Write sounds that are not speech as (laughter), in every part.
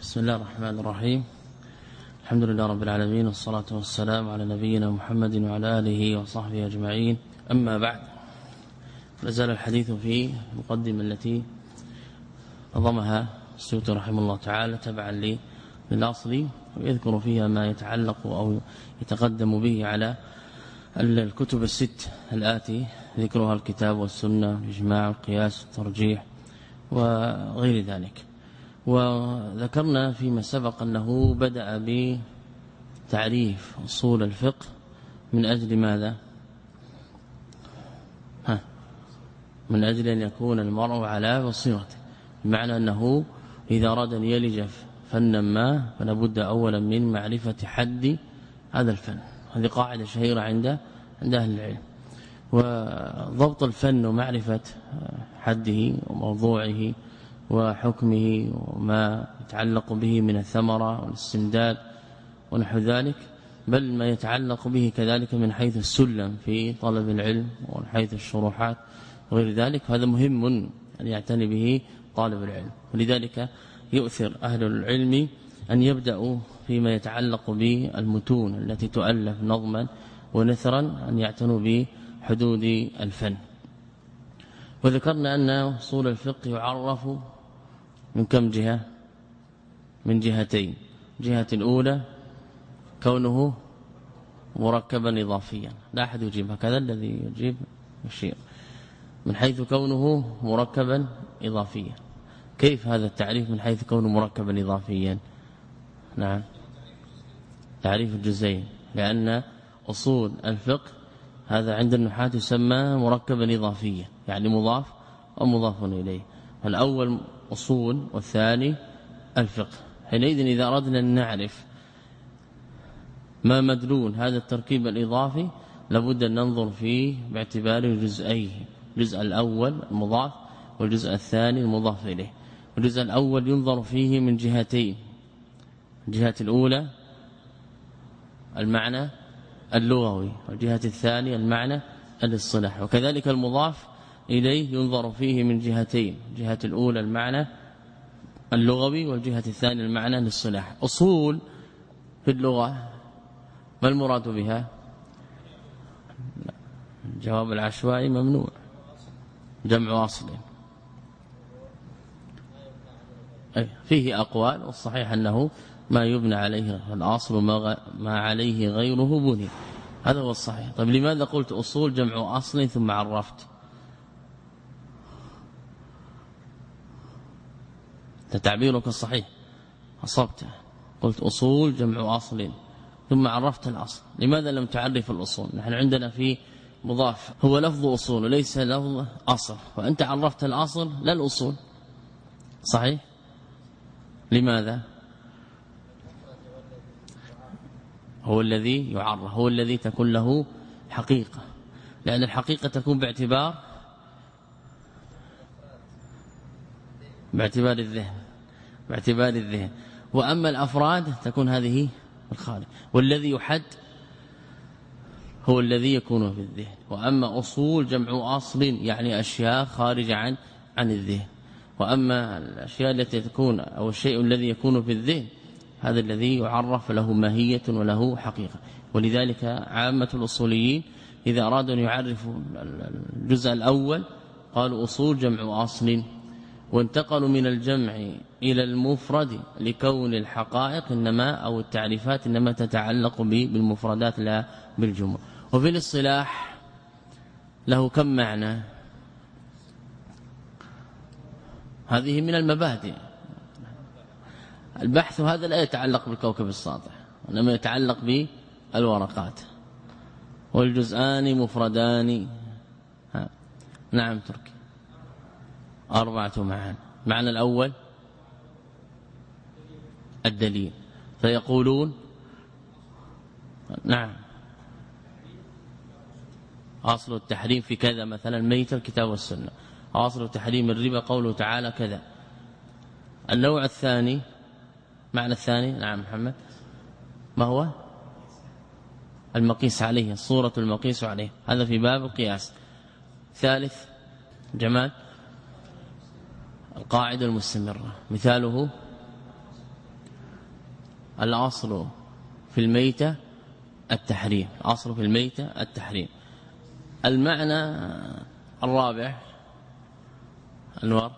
بسم الله الرحمن الرحيم. الحمد لله رب العالمين والصلاة والسلام على نبينا محمد وعلى آله وصحبه أجمعين. أما بعد نزال الحديث في المقدمة التي نظمها السيوط رحمه الله تعالى تبعا للأصل ويذكر فيها ما يتعلق أو يتقدم به على الكتب الست الآتي ذكرها الكتاب والسنة الإجماع القياس الترجيح وغير ذلك. وذكرنا فيما سبق أنه بدأ بتعريف أصول الفقه من أجل ماذا؟ ها من أجل أن يكون المرء على بصيرته بمعنى أنه إذا أراد أن يلج فنا ما فلا بد أولا من معرفة حد هذا الفن. هذه قاعدة شهيرة عند عند أهل العلم. وضبط الفن ومعرفة حده وموضوعه وحكمه وما يتعلق به من الثمرة والاستمداد ونحو ذلك بل ما يتعلق به كذلك من حيث السلم في طلب العلم ومن حيث الشروحات وغير ذلك هذا مهم أن يعتني به طالب العلم. ولذلك يؤثر أهل العلم أن يبدأوا فيما يتعلق بالمتون التي تؤلف نظما ونثرا أن يعتنوا بحدود الفن. وذكرنا أن أصول الفقه يعرف من كم جهة؟ من جهتين. جهة الأولى كونه مركبا إضافيا. لا أحد يجيب هكذا الذي يجيب يشير. من حيث كونه مركبا إضافيا. كيف هذا التعريف من حيث كونه مركبا إضافيا؟ نعم. تعريف الجزئين. لأن أصول الفقه هذا عند النحاة يسمى مركبا إضافيا يعني مضاف ومضاف إليه. الأول أصول والثاني الفقه. حينئذ إذا أردنا أن نعرف ما مدلول هذا التركيب الإضافي لابد أن ننظر فيه باعتبار جزئيه الجزء الأول المضاف والجزء الثاني المضاف إليه. الجزء الأول ينظر فيه من جهتين. الجهة الأولى المعنى اللغوي والجهة الثانية المعنى الاصطلاح وكذلك المضاف إليه ينظر فيه من جهتين الجهة الأولى المعنى اللغوي والجهة الثانية المعنى للصلاح. أصول في اللغة ما المراد بها؟ الجواب العشوائي ممنوع. جمع أصل فيه أقوال والصحيح أنه ما يبنى عليه الأصل وما ما عليه غيره بني. هذا هو الصحيح. طيب لماذا قلت أصول جمع أصل ثم عرفت؟ تعبيرك الصحيح. أصبت. قلت أصول جمع أصل ثم عرفت الأصل. لماذا لم تعرف الأصول؟ نحن عندنا في مضاف. هو لفظ أصول وليس لفظ أصل. وأنت عرفت الأصل لا الأصول. صحيح؟ لماذا؟ هو الذي يعرف. هو الذي تكون له حقيقة. لأن الحقيقة تكون باعتبار باعتبار الذهن باعتبار الذهن. وأما الأفراد تكون هذه الخارج والذي يحد هو الذي يكون في الذهن. وأما أصول جمع أصل يعني أشياء خارجة عن عن الذهن. وأما الأشياء التي تكون أو الشيء الذي يكون في الذهن هذا الذي يعرف له ماهية وله حقيقة. ولذلك عامة الأصوليين إذا أرادوا أن يعرفوا الجزء الأول قالوا أصول جمع أصل. وانتقلوا من الجمع إلى المفرد لكون الحقائق إنما أو التعريفات إنما تتعلق بالمفردات لا بالجمع. وفي الاصطلاح له كم معنى؟ هذه من المبادئ. البحث هذا لا يتعلق بالكوكب الساطع إنما يتعلق بالورقات. والجزآن مفردان. نعم تركي. أربعة معان معنى الأول الدليل. فيقولون نعم. أصل التحريم في كذا مثلا ميت الكتاب والسنة. أصل تحريم الربا قوله تعالى كذا. النوع الثاني معنى الثاني نعم محمد ما هو؟ المقيس عليه الصورة المقيس عليه. هذا في باب القياس. ثالث جمال القاعدة المستمرة. مثاله الأصل في الميتة التحريم. الأصل في الميتة التحريم. المعنى الرابع أنور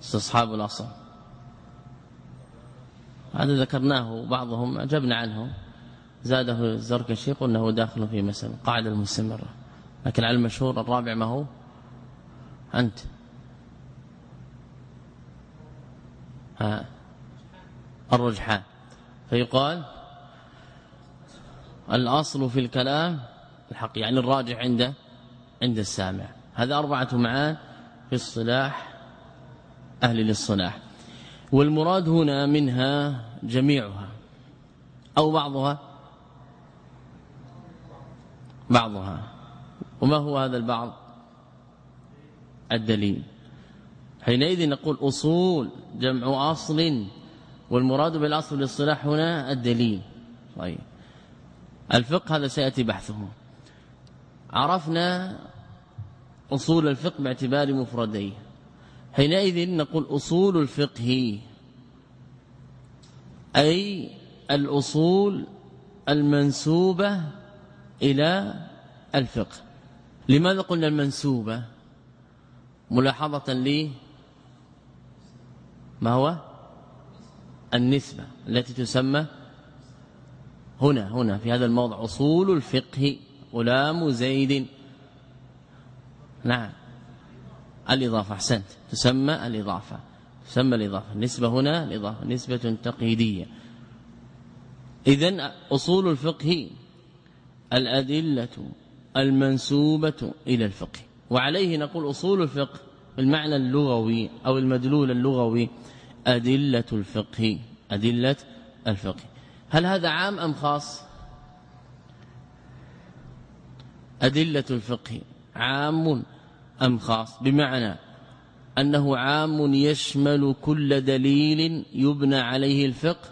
استصحاب الأصل هذا ذكرناه بعضهم أجبنا عنه زاده الزركشي قلنا داخل في مسألة قاعدة المستمرة. لكن على المشهور الرابع ما هو؟ أنت ها الرجحان. فيقال الأصل في الكلام الحق يعني الراجع عند عند السامع. هذا أربعة معان في الصلاح أهل للصلاح. والمراد هنا منها جميعها أو بعضها؟ بعضها. وما هو هذا البعض؟ الدليل. حينئذ نقول أصول جمع أصل والمراد بالأصل للصلاح هنا الدليل. طيب. الفقه هذا سيأتي بحثه. عرفنا أصول الفقه باعتبار مفرديه. حينئذ نقول أصول الفقه أي الأصول المنسوبة إلى الفقه. لماذا قلنا المنسوبة؟ ملاحظة لي. ما هو النسبة التي تسمى هنا هنا في هذا الموضع أصول الفقه غلام زيد. نعم. الإضافة أحسنت. تسمى الإضافة. تسمى الإضافة. النسبة هنا الإضافة. نسبة تقييدية. إذن أصول الفقه الأدلة المنسوبة إلى الفقه. وعليه نقول أصول الفقه بالمعنى اللغوي أو المدلول اللغوي. أدلة الفقه أدلة الفقه. هل هذا عام أم خاص؟ أدلة الفقه عام أم خاص؟ بمعنى أنه عام يشمل كل دليل يبنى عليه الفقه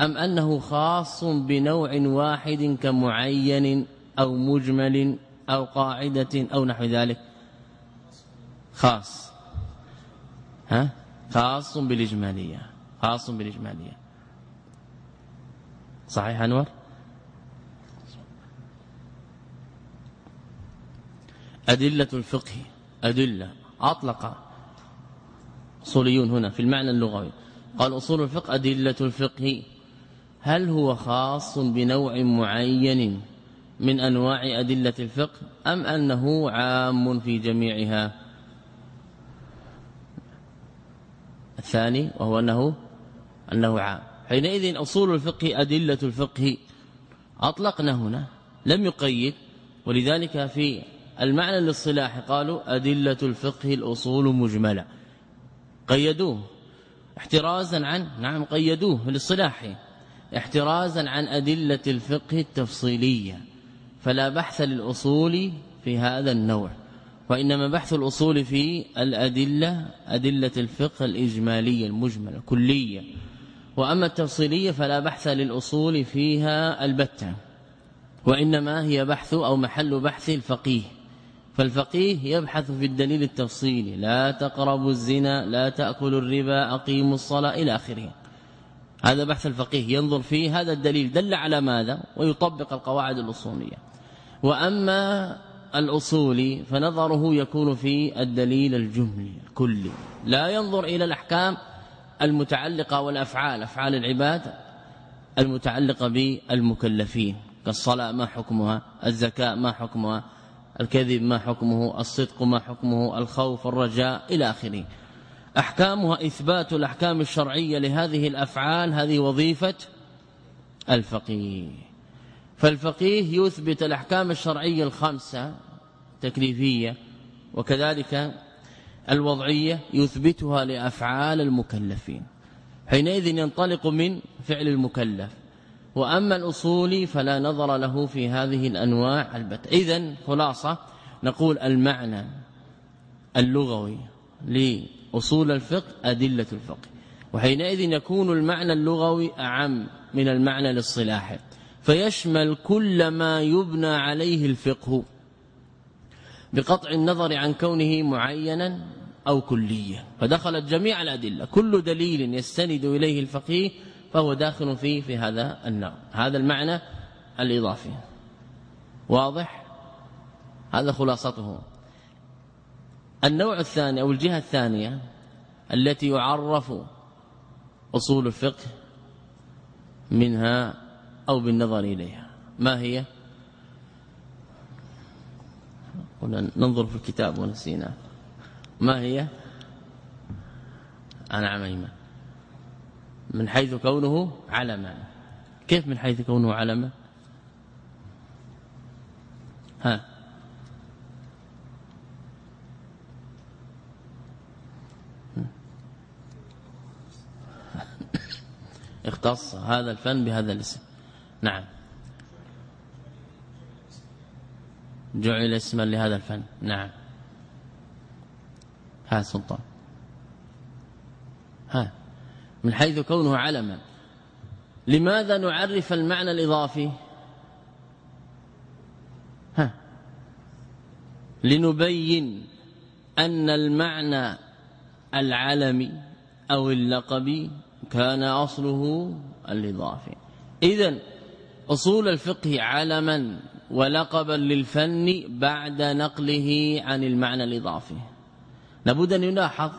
أم أنه خاص بنوع واحد كمعين أو مجمل أو قاعدة أو نحو ذلك؟ خاص. ها؟ خاص بالإجمالية خاص بالإجمالية. صحيح أنور؟ أدلة الفقه أدلة أطلق أصوليون هنا في المعنى اللغوي. قال أصول الفقه أدلة الفقه. هل هو خاص بنوع معين من أنواع أدلة الفقه أم أنه عام في جميعها؟ الثاني وهو أنه أنه عام. حينئذ أصول الفقه أدلة الفقه أطلقنا هنا لم يقيد ولذلك في المعنى للصلاح قالوا أدلة الفقه الأصول مجملة. قيدوه. احترازا عن نعم قيدوه للصلاح. احترازا عن أدلة الفقه التفصيلية. فلا بحث للأصول في هذا النوع. وإنما بحث الأصول في الأدلة أدلة الفقه الإجمالية المجملة الكلية وأما التفصيلية فلا بحث للأصول فيها البتة. وإنما هي بحث أو محل بحث الفقيه. فالفقيه يبحث في الدليل التفصيلي. لا تقربوا الزنا لا تأكلوا الربا أقيموا الصلاة إلى آخره. هذا بحث الفقيه. ينظر فيه هذا الدليل. دل على ماذا؟ ويطبق القواعد الأصولية. وأما الأصولي فنظره يكون في الدليل الجملي الكلي. لا ينظر إلى الأحكام المتعلقة والأفعال أفعال العباد المتعلقة بالمكلفين. كالصلاة ما حكمها؟ الزكاة ما حكمها؟ الكذب ما حكمه؟ الصدق ما حكمه؟ الخوف الرجاء إلى آخره. أحكامها إثبات الأحكام الشرعية لهذه الأفعال هذه وظيفة الفقيه. فالفقيه يثبت الأحكام الشرعية الخمسة تكليفية وكذلك الوضعية يثبتها لأفعال المكلفين. حينئذ ينطلق من فعل المكلف. وأما الأصول فلا نظر له في هذه الأنواع البت إذن خلاصة نقول المعنى اللغوي لأصول الفقه أدلة الفقه. وحينئذ يكون المعنى اللغوي أعم من المعنى للصلاح فيشمل كل ما يبنى عليه الفقه بقطع النظر عن كونه معينا أو كليا. فدخلت جميع الأدلة. كل دليل يستند إليه الفقيه فهو داخل فيه في هذا النوع. هذا المعنى الإضافي. واضح؟ هذا خلاصته. النوع الثاني أو الجهة الثانية التي يعرف أصول الفقه منها أو بالنظر إليها. ما هي؟ قلنا ننظر في الكتاب ونسينا. ما هي؟ أنا عميمة من حيث كونه علما. كيف من حيث كونه علما؟ ها. اختص هذا الفن بهذا الاسم. نعم. جعل اسما لهذا الفن. نعم. ها سلطان. ها. من حيث كونه علما لماذا نعرف المعنى الإضافي؟ ها. لنبين أن المعنى العلمي أو اللقبي كان أصله الإضافي. إذا أصول الفقه علما ولقبا للفن بعد نقله عن المعنى الإضافي. لابد أن يلاحظ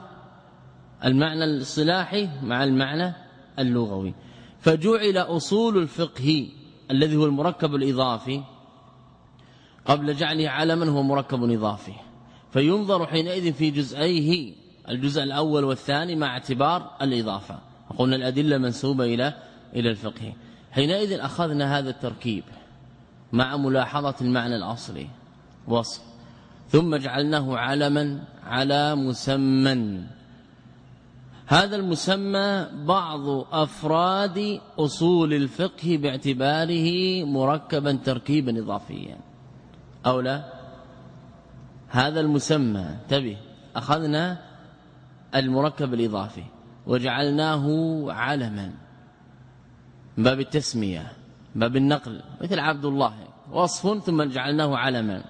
المعنى الصلاحي مع المعنى اللغوي. فجعل أصول الفقه الذي هو المركب الإضافي قبل جعله علما هو مركب إضافي. فينظر حينئذ في جزئيه الجزء الأول والثاني مع اعتبار الإضافة. قلنا الأدلة منسوبة إلى إلى الفقه. حينئذ أخذنا هذا التركيب مع ملاحظة المعنى الأصلي وصف. ثم جعلناه علما على مسمى. هذا المسمى بعض أفراد أصول الفقه باعتباره مركبا تركيبا إضافيا. أو لا؟ هذا المسمى انتبه أخذنا المركب الإضافي وجعلناه علما. باب التسمية باب النقل مثل عبد الله. وصف ثم جعلناه علما.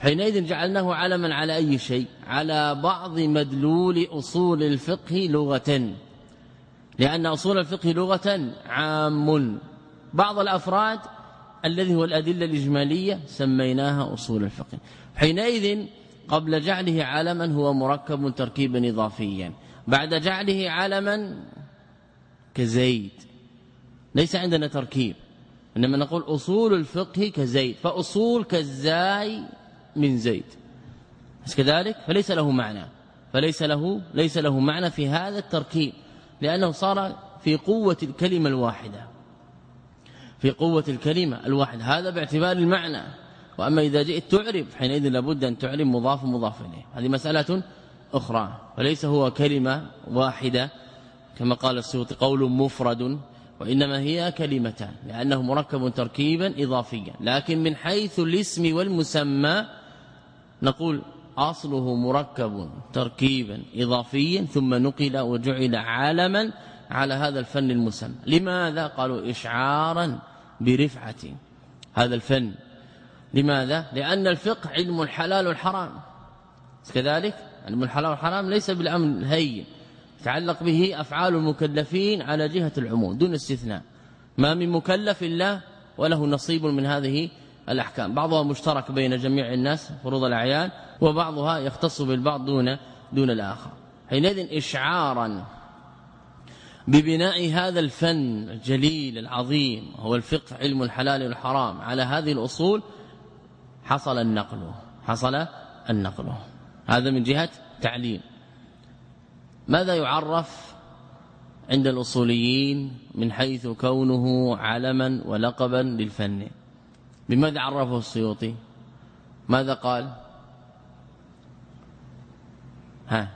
حينئذ جعلناه علما على أي شيء؟ على بعض مدلول أصول الفقه لغة. لأن أصول الفقه لغة عام. بعض الأفراد الذي هو الأدلة الإجمالية سميناها أصول الفقه. حينئذ قبل جعله علما هو مركب تركيبا إضافيا. بعد جعله علما كزيد. ليس عندنا تركيب. إنما نقول أصول الفقه كزيد فأصول كالزاي من زيد. بس كذلك؟ فليس له معنى. فليس له ليس له معنى في هذا التركيب لأنه صار في قوة الكلمة الواحدة. في قوة الكلمة الواحدة. هذا باعتبار المعنى. وأما إذا جئت تعرب حينئذ لابد أن تعرب مضاف مضاف إليه. هذه مسألة أخرى. وليس هو كلمة واحدة كما قال السيوطي قول مفرد وإنما هي كلمتان لأنه مركب تركيبا إضافيا. لكن من حيث الاسم والمسمى نقول أصله مركب تركيبا إضافيا ثم نقل وجعل عالما على هذا الفن المسمى. لماذا؟ قالوا إشعارا برفعة هذا الفن. لماذا؟ لأن الفقه علم الحلال والحرام. كذلك؟ علم الحلال والحرام ليس بالأمر الهين. يتعلق به أفعال المكلفين على جهة العموم دون استثناء. ما من مكلف إلا وله نصيب من هذه الأحكام. بعضها مشترك بين جميع الناس فروض الأعيان وبعضها يختص بالبعض دون دون الآخر. حينئذ اشعارا ببناء هذا الفن الجليل العظيم هو الفقه علم الحلال والحرام. على هذه الأصول حصل النقل حصل النقل. هذا من جهة تعليم. ماذا يعرف عند الأصوليين من حيث كونه علما ولقبا للفن؟ بماذا عرفه السيوطي؟ ماذا قال؟ ها.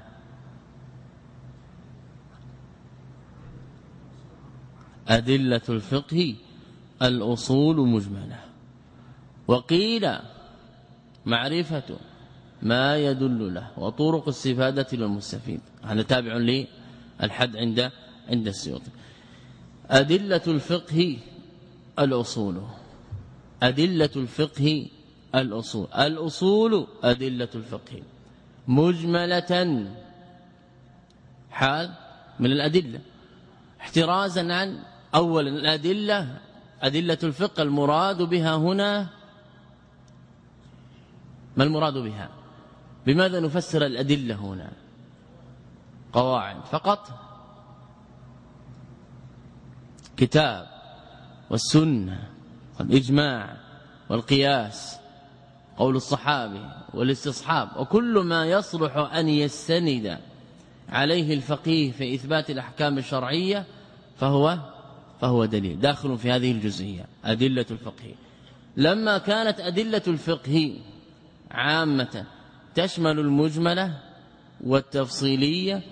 أدلة الفقه الأصول مجملة. وقيل معرفة ما يدل له وطرق الاستفادة للمستفيد. هذا تابع للحد عند عند السيوطي أدلة الفقه الأصول. أدلة الفقه الأصول. الأصول أدلة الفقه. مجملة حال من الأدلة. احترازا عن اولا الأدلة أدلة الفقه المراد بها هنا. ما المراد بها؟ بماذا نفسر الأدلة هنا؟ قواعد. فقط كتاب والسنة والإجماع والقياس قول الصحابي والاستصحاب وكل ما يصلح أن يستند عليه الفقيه في إثبات الأحكام الشرعية فهو فهو دليل. داخل في هذه الجزئية أدلة الفقه لما كانت أدلة الفقه عامة تشمل المجملة والتفصيلية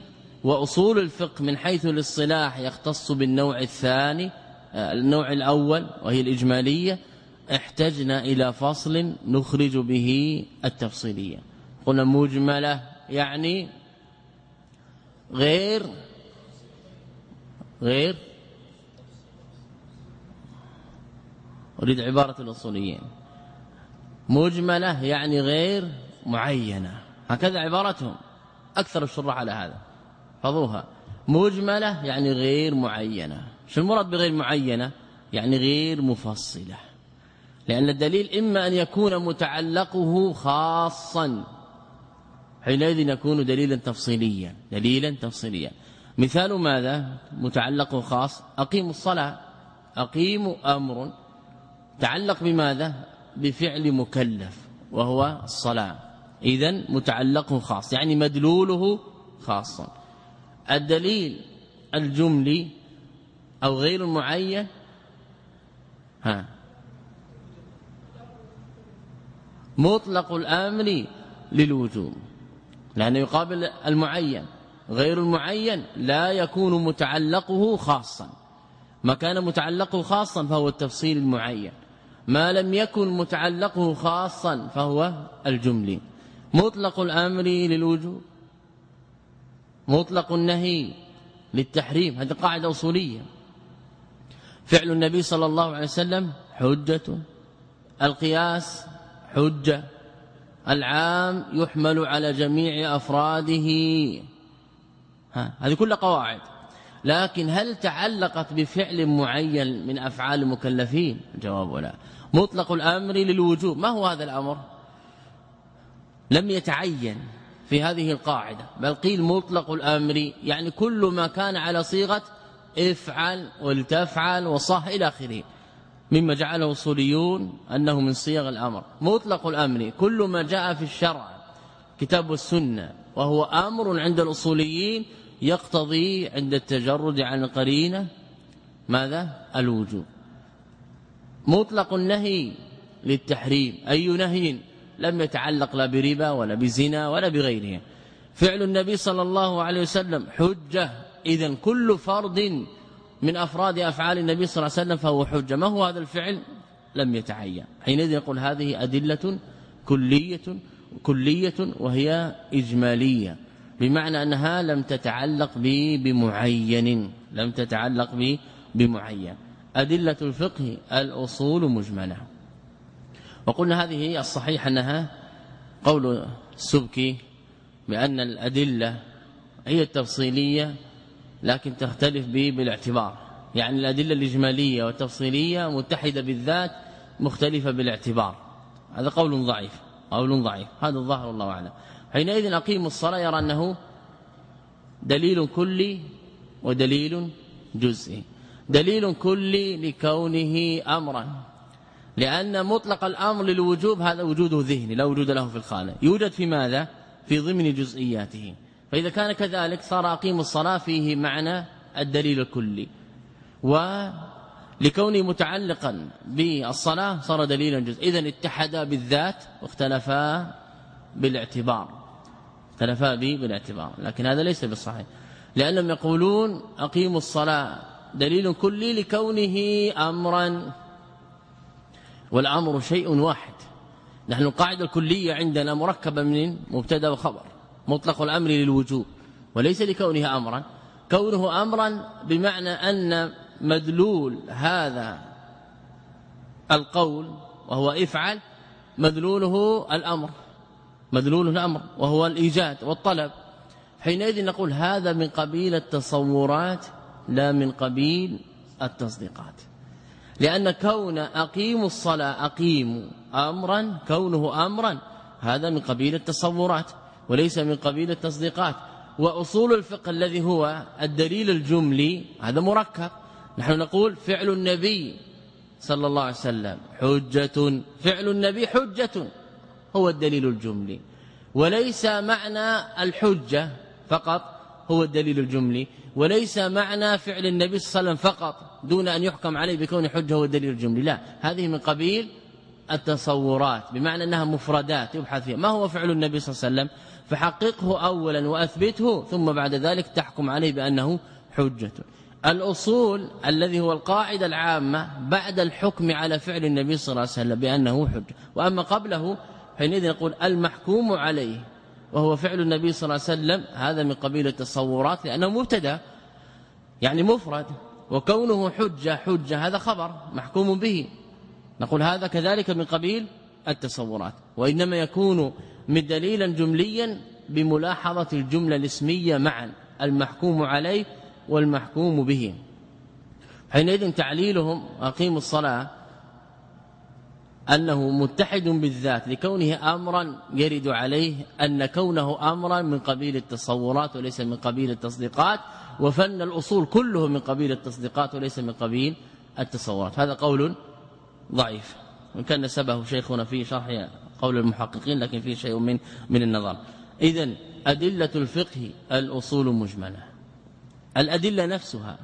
وأصول الفقه من حيث الاصطلاح يختص بالنوع الثاني النوع الأول وهي الإجمالية احتجنا إلى فصل نخرج به التفصيلية. قلنا مجملة يعني غير غير أريد عبارة الأصوليين. مجملة يعني غير معينة. هكذا عبارتهم. أكثر الشراح على هذا. فضوها. مجملة يعني غير معينة. شو المراد بغير معينة؟ يعني غير مفصلة. لأن الدليل إما أن يكون متعلقه خاصا. حينئذ يكون دليلا تفصيليا. دليلا تفصيليا. مثال ماذا؟ متعلق خاص. أقيموا الصلاة. أقيموا أمر. تعلق بماذا؟ بفعل مكلف وهو الصلاة. إذا متعلقه خاص يعني مدلوله خاصا الدليل الجملي أو غير معين ها مطلق الأمر للوجوب لأنه يقابل المعين. غير المعين لا يكون متعلقه خاصا. ما كان متعلقه خاصا فهو التفصيل المعين. ما لم يكن متعلقه خاصا فهو الجملي. مطلق الأمر للوجوب مطلق النهي للتحريم هذه قاعدة أصولية. فعل النبي صلى الله عليه وسلم حجة القياس حجة العام يحمل على جميع أفراده. ها هذه كلها قواعد. لكن هل تعلقت بفعل معين من أفعال المكلفين؟ جواب لا. مطلق الأمر للوجوب ما هو هذا الأمر؟ لم يتعين في هذه القاعدة بل قيل مطلق الأمر يعني كل ما كان على صيغة افعل ولتفعل وصح إلى آخره. مما جعله الاصوليون أنه من صيغ الأمر. مطلق الأمر كل ما جاء في الشرع كتاب والسنة وهو أمر عند الأصوليين يقتضي عند التجرد عن القرينة ماذا؟ الوجوب. مطلق النهي للتحريم أي نهي؟ لم يتعلق لا بربا ولا بزنا ولا بغيره. فعل النبي صلى الله عليه وسلم حجة. اذا كل فرض من أفراد أفعال النبي صلى الله عليه وسلم فهو حجة. ما هو هذا الفعل؟ لم يتعين. حينئذ يقول هذه أدلة كلية كلية وهي إجمالية. بمعنى أنها لم تتعلق بمعين. لم تتعلق بمعين. أدلة الفقه الأصول مجملة. وقلنا هذه الصحيح أنها قول السبكي بأن الأدلة هي التفصيلية لكن تختلف به بالاعتبار. يعني الأدلة الإجمالية والتفصيلية متحدة بالذات مختلفة بالاعتبار. هذا قول ضعيف قول ضعيف. هذا الظاهر الله أعلم. حينئذ اقيم الصلاة يرى أنه دليل كلي ودليل جزئي. دليل كلي لكونه أمرا. لأن مطلق الأمر للوجوب هذا وجوده ذهني لا وجود له في الخالق يوجد في ماذا؟ في ضمن جزئياته. فإذا كان كذلك صار أقيم الصلاة فيه معنى الدليل الكلي. ولكونه متعلقا بالصلاة صار دليلا جزء إذا اتحدا بالذات واختلفا بالاعتبار. اختلفا به بالاعتبار. لكن هذا ليس بالصحيح لأنهم يقولون أقيموا الصلاة دليل كلي لكونه أمرا والأمر شيء واحد. نحن القاعدة الكلية عندنا مركبة من مبتدأ وخبر مطلق الأمر للوجوب وليس لكونه امرا. كونه امرا بمعنى أن مدلول هذا القول وهو افعل مدلوله الأمر مدلوله الأمر وهو الإيجاد والطلب. حينئذ نقول هذا من قبيل التصورات لا من قبيل التصديقات. لأن كون أقيموا الصلاة أقيموا أمرا كونه أمرا هذا من قبيل التصورات وليس من قبيل التصديقات. وأصول الفقه الذي هو الدليل الجملي هذا مركب. نحن نقول فعل النبي صلى الله عليه وسلم حجة فعل النبي حجة هو الدليل الجملي. وليس معنى الحجة فقط هو الدليل الجملي. وليس معنى فعل النبي صلى الله عليه وسلم فقط دون أن يحكم عليه بكون حجة هو الدليل الجملي لا هذه من قبيل التصورات بمعنى أنها مفردات يبحث فيها. ما هو فعل النبي صلى الله عليه وسلم؟ فحققه اولا وأثبته ثم بعد ذلك تحكم عليه بأنه حجة. الأصول الذي هو القاعدة العامة بعد الحكم على فعل النبي صلى الله عليه وسلم بأنه حجة. وأما قبله حينئذ نقول المحكوم عليه. وهو فعل النبي صلى الله عليه وسلم هذا من قبيل التصورات لأنه مبتدأ يعني مفرد وكونه حجة حجة هذا خبر محكوم به. نقول هذا كذلك من قبيل التصورات. وإنما يكون من دليلا جمليا بملاحظة الجملة الاسمية معا المحكوم عليه والمحكوم به. حينئذ تعليلهم أقيموا الصلاة. أنه متحد بالذات لكونه امرا يرد عليه أن كونه امرا من قبيل التصورات وليس من قبيل التصديقات وفن الأصول كله من قبيل التصديقات وليس من قبيل التصورات. هذا قول ضعيف. وان كان نسبه شيخنا في شرح قول المحققين لكن فيه شيء من من النظر. اذا أدلة الفقه الأصول مجملة. الأدلة نفسها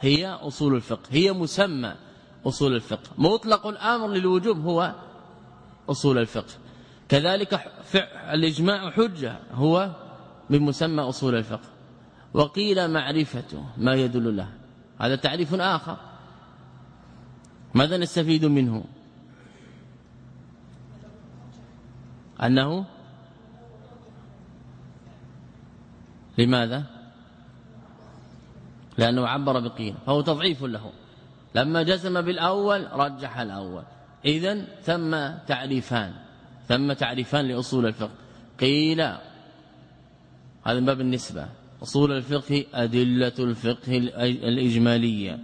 هي أصول الفقه هي مسمى أصول الفقه. مطلق الأمر للوجوب هو أصول الفقه. كذلك الإجماع حجة هو من مسمى أصول الفقه. وقيل معرفته ما يدل له. هذا تعريف آخر. ماذا نستفيد منه؟ أنه لماذا؟ لأنه عبر بقيل. فهو تضعيف له. لما جزم بالأول رجح الأول. إذا ثم تعريفان. ثم تعريفان لأصول الفقه. قيل هذا باب النسبة. أصول الفقه أدلة الفقه الإجمالية.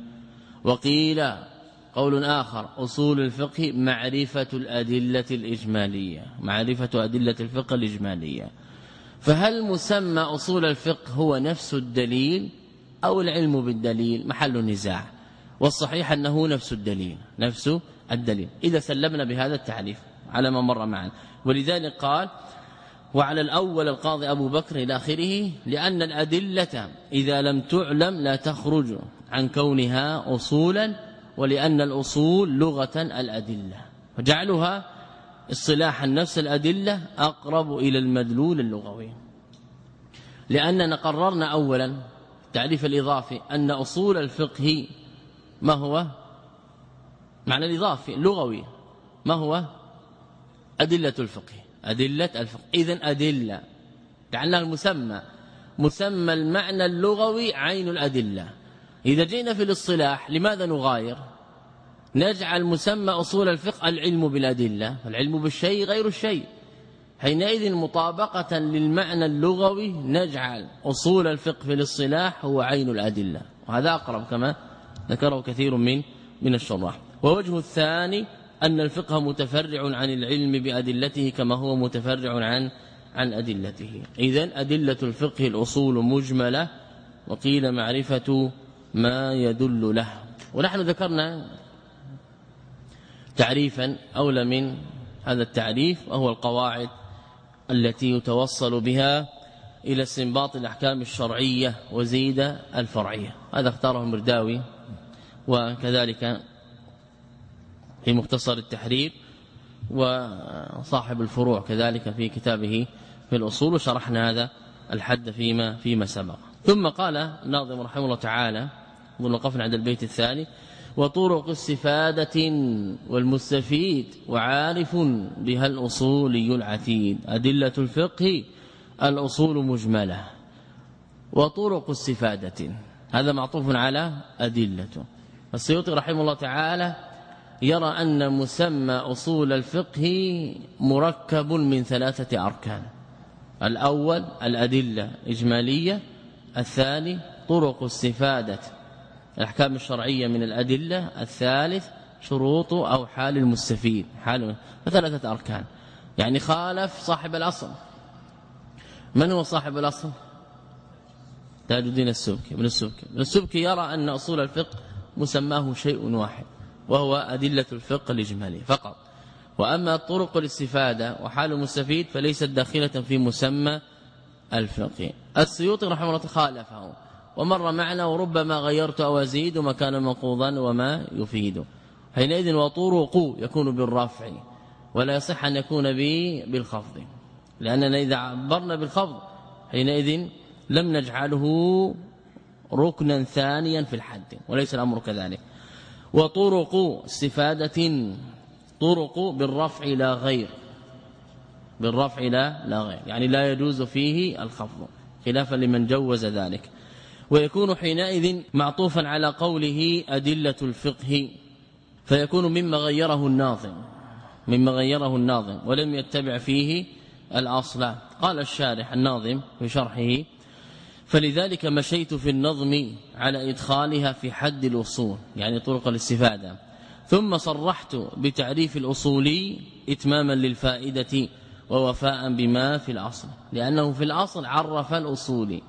وقيل قول آخر أصول الفقه معرفة الأدلة الإجمالية. معرفة أدلة الفقه الإجمالية. فهل مسمى أصول الفقه هو نفس الدليل أو العلم بالدليل؟ محل النزاع والصحيح أنه نفس الدليل نفس الدليل. إذا سلمنا بهذا التعريف على ما مر معنا. ولذلك قال وعلى الأول القاضي أبو بكر إلى آخره لأن الأدلة إذا لم تعلم لا تخرج عن كونها أصولا ولأن الأصول لغة الأدلة. وجعلها اصطلاحا نفس الأدلة أقرب إلى المدلول اللغوي. لأننا قررنا أولا التعريف الإضافي أن أصول الفقه ما هو معنى الإضافي اللغوي ما هو أدلة الفقه؟ أدلة الفقه. إذن أدلة. جعلناها المسمى. مسمى المعنى اللغوي عين الأدلة. إذا جئنا في الاصطلاح لماذا نغاير؟ نجعل مسمى أصول الفقه العلم بالأدلة. العلم بالشيء غير الشيء. حينئذ مطابقة للمعنى اللغوي نجعل أصول الفقه في الاصطلاح هو عين الأدلة. وهذا أقرب كما ذكره كثير من من الشراح. ووجه الثاني أن الفقه متفرع عن العلم بأدلته كما هو متفرع عن عن أدلته. إذا أدلة الفقه الأصول مجملة وقيل معرفة ما يدل له. ونحن ذكرنا تعريفا أولى من هذا التعريف وهو القواعد التي يتوصل بها إلى استنباط الأحكام الشرعية وزيد الفرعية. هذا اختاره المرداوي. وكذلك في مختصر التحرير وصاحب الفروع كذلك في كتابه في الأصول وشرحنا هذا الحد فيما فيما سبق. ثم قال الناظم رحمه الله تعالى وقفنا عند البيت الثاني وطرق استفادة والمستفيد وعارف بها الأصولي العتيد أدلة الفقه الأصول مجملة. وطرق استفادة هذا معطوف على أدلة. السيوطي رحمه الله تعالى يرى أن مسمى أصول الفقه مركب من ثلاثة أركان. الأول الأدلة إجمالية الثاني طرق استفادة الأحكام الشرعية من الأدلة الثالث شروط أو حال المستفيد حال ثلاثة أركان. يعني خالف صاحب الأصل. من هو صاحب الأصل؟ تاج الدين السبكي ابن السبكي. ابن السبكي يرى أن أصول الفقه مسماه شيء واحد وهو أدلة الفقه الإجمالي فقط. وأما طرق الاستفادة وحال المستفيد فليست داخلة في مسمى الفقه. السيوطي رحمه الله خالفه ومر معنا وربما غيرت أو أزيد ما كان منقوضا وما يفيد. حينئذ وطرق يكون بالرفع ولا يصح أن يكون بالخفض. لأننا إذا عبرنا بالخفض حينئذ لم نجعله ركنا ثانيا في الحد وليس الأمر كذلك. وطرق استفادة طرق بالرفع لا غير بالرفع لا لا غير يعني لا يجوز فيه الخفض خلافا لمن جوز ذلك. ويكون حينئذ معطوفا على قوله أدلة الفقه فيكون مما غيره الناظم مما غيره الناظم ولم يتبع فيه الأصل. قال الشارح الناظم في شرحه فلذلك مشيت في النظم على إدخالها في حد الأصول يعني طرق الاستفادة. ثم صرحت بتعريف الأصولي إتماما للفائدة ووفاء بما في الأصل لأنه في الأصل عرف الأصول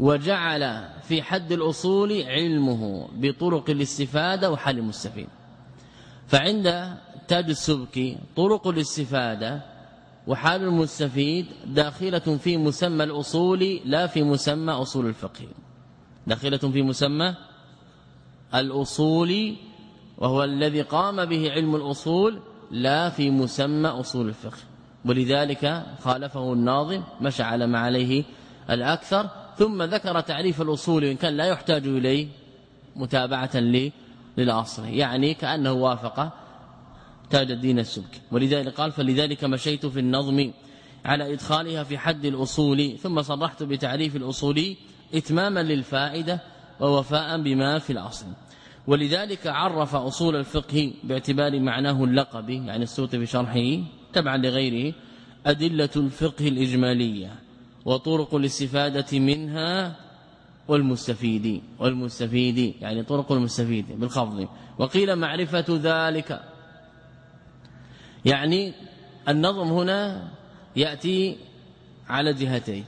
وجعل في حد الأصول علمه بطرق الاستفادة وحل المستفيد فعند تاج السبكي طرق الاستفادة وحال المستفيد داخلة في مسمى الأصول لا في مسمى أصول الفقه. داخلة في مسمى الأصول وهو الذي قام به علم الأصول لا في مسمى أصول الفقه. ولذلك خالفه الناظم مشى على ما عليه الأكثر ثم ذكر تعريف الأصول وإن كان لا يحتاج إليه متابعة للأصل. يعني كأنه وافق تاج الدين السبكي. ولذلك قال فلذلك مشيت في النظم على إدخالها في حد الأصول ثم صرحت بتعريف الأصول إتماما للفائدة ووفاء بما في الأصل. ولذلك عرف أصول الفقه باعتبار معناه اللقب يعني السوط في شرحه تبعا لغيره أدلة الفقه الإجمالية وطرق الاستفادة منها والمستفيد والمستفيد يعني طرق المستفيد بالخفض. وقيل معرفة ذلك يعني النظم هنا يأتي على جهتين.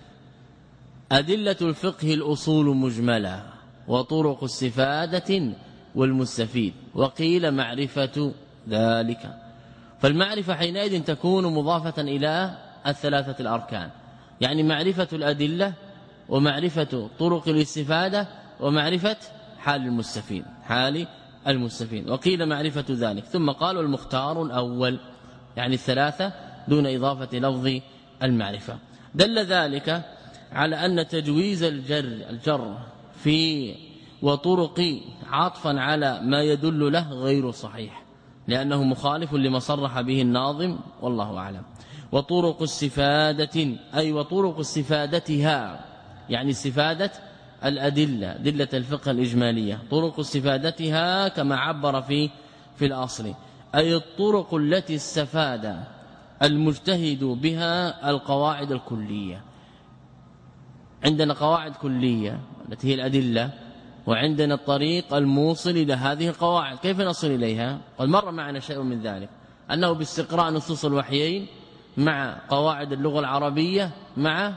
أدلة الفقه الأصول مجملة وطرق استفادة والمستفيد وقيل معرفة ذلك. فالمعرفة حينئذ تكون مضافة إلى الثلاثة الأركان. يعني معرفة الأدلة ومعرفة طرق الاستفادة ومعرفة حال المستفيد حال المستفيد. وقيل معرفة ذلك. ثم قالوا المختار الأول. يعني الثلاثة دون إضافة لفظ المعرفة. دل ذلك على أن تجويز الجر الجر في وطرق عطفا على ما يدل له غير صحيح لأنه مخالف لما صرح به الناظم والله أعلم. وطرق استفادة أي وطرق استفادتها يعني استفادة الأدلة دلة الفقه الإجمالية. طرق استفادتها كما عبر في في الأصل. أي الطرق التي استفاد المجتهد بها القواعد الكلية. عندنا قواعد كلية التي هي الأدلة وعندنا الطريق الموصل إلى هذه القواعد. كيف نصل إليها؟ قد مر معنا شيء من ذلك أنه باستقراء نصوص الوحيين مع قواعد اللغة العربية مع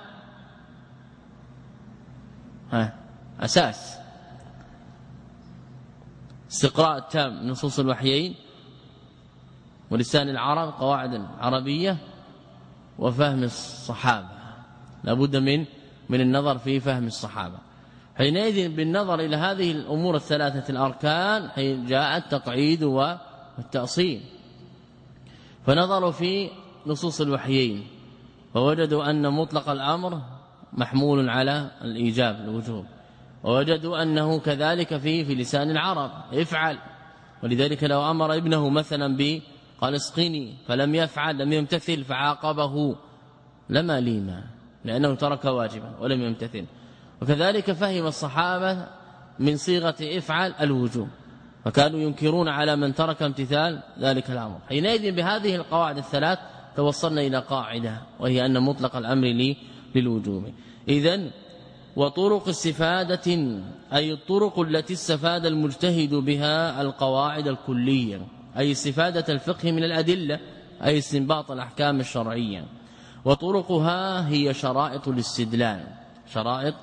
ها أساس. استقراء تام نصوص الوحيين ولسان العرب قواعد عربية وفهم الصحابة. لابد من من النظر في فهم الصحابة. حينئذ بالنظر إلى هذه الأمور الثلاثة الأركان جاء التقعيد والتأصيل. فنظروا في نصوص الوحيين فوجدوا أن مطلق الأمر محمول على الإيجاب الوجوب. ووجدوا أنه كذلك في في لسان العرب. افعل. ولذلك لو أمر ابنه مثلا ب قال اسقني فلم يفعل لم يمتثل فعاقبه. لما لينا لأنه ترك واجبا ولم يمتثل. وكذلك فهم الصحابة من صيغة افعل الوجوب. فكانوا ينكرون على من ترك امتثال ذلك الأمر. حينئذ بهذه القواعد الثلاث توصلنا إلى قاعدة وهي أن مطلق الأمر للوجوب. اذا وطرق استفادة أي الطرق التي استفاد المجتهد بها القواعد الكلية. أي استفادة الفقه من الأدلة أي استنباط الأحكام الشرعية. وطرقها هي شرائط الاستدلال شرائط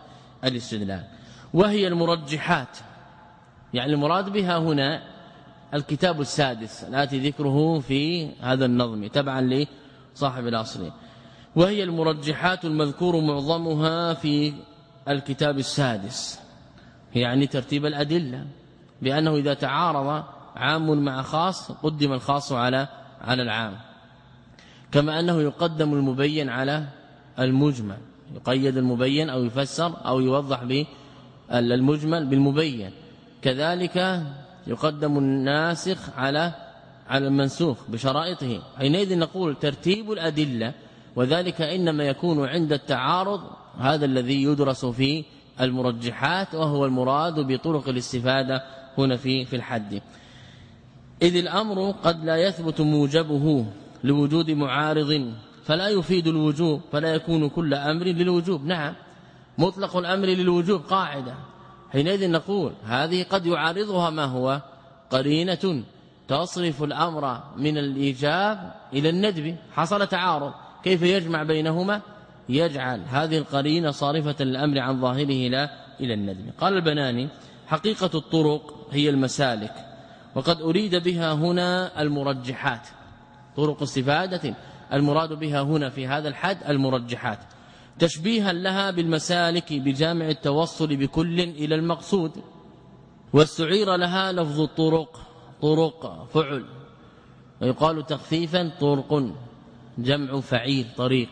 الاستدلال. وهي المرجحات. يعني المراد بها هنا الكتاب السادس الآتي ذكره في هذا النظم تبعا لصاحب الأصل. وهي المرجحات المذكور معظمها في الكتاب السادس يعني ترتيب الأدلة. بأنه إذا تعارض عام مع خاص قدم الخاص على على العام. كما أنه يقدم المبين على المجمل. يقيد المبين أو يفسر أو يوضح به المجمل بالمبين. كذلك يقدم الناسخ على على المنسوخ بشرائطه. حينئذ نقول ترتيب الأدلة وذلك إنما يكون عند التعارض هذا الذي يدرس في المرجحات وهو المراد بطرق الاستفادة هنا في في الحد. إذ الأمر قد لا يثبت موجبه لوجود معارض فلا يفيد الوجوب فلا يكون كل أمر للوجوب. نعم مطلق الأمر للوجوب قاعدة. حينئذ نقول هذه قد يعارضها ما هو؟ قرينة تصرف الأمر من الإيجاب إلى الندب. حصل تعارض. كيف يجمع بينهما؟ يجعل هذه القرينة صارفة الامر عن ظاهره لا إلى الندم قال البناني حقيقة الطرق هي المسالك. وقد أريد بها هنا المرجحات. طرق استفادة المراد بها هنا في هذا الحد المرجحات. تشبيها لها بالمسالك بجامع التوصل بكل إلى المقصود. واستعير لها لفظ الطرق طرق فعل. ويقال تخفيفا طرق جمع فعيل طريق.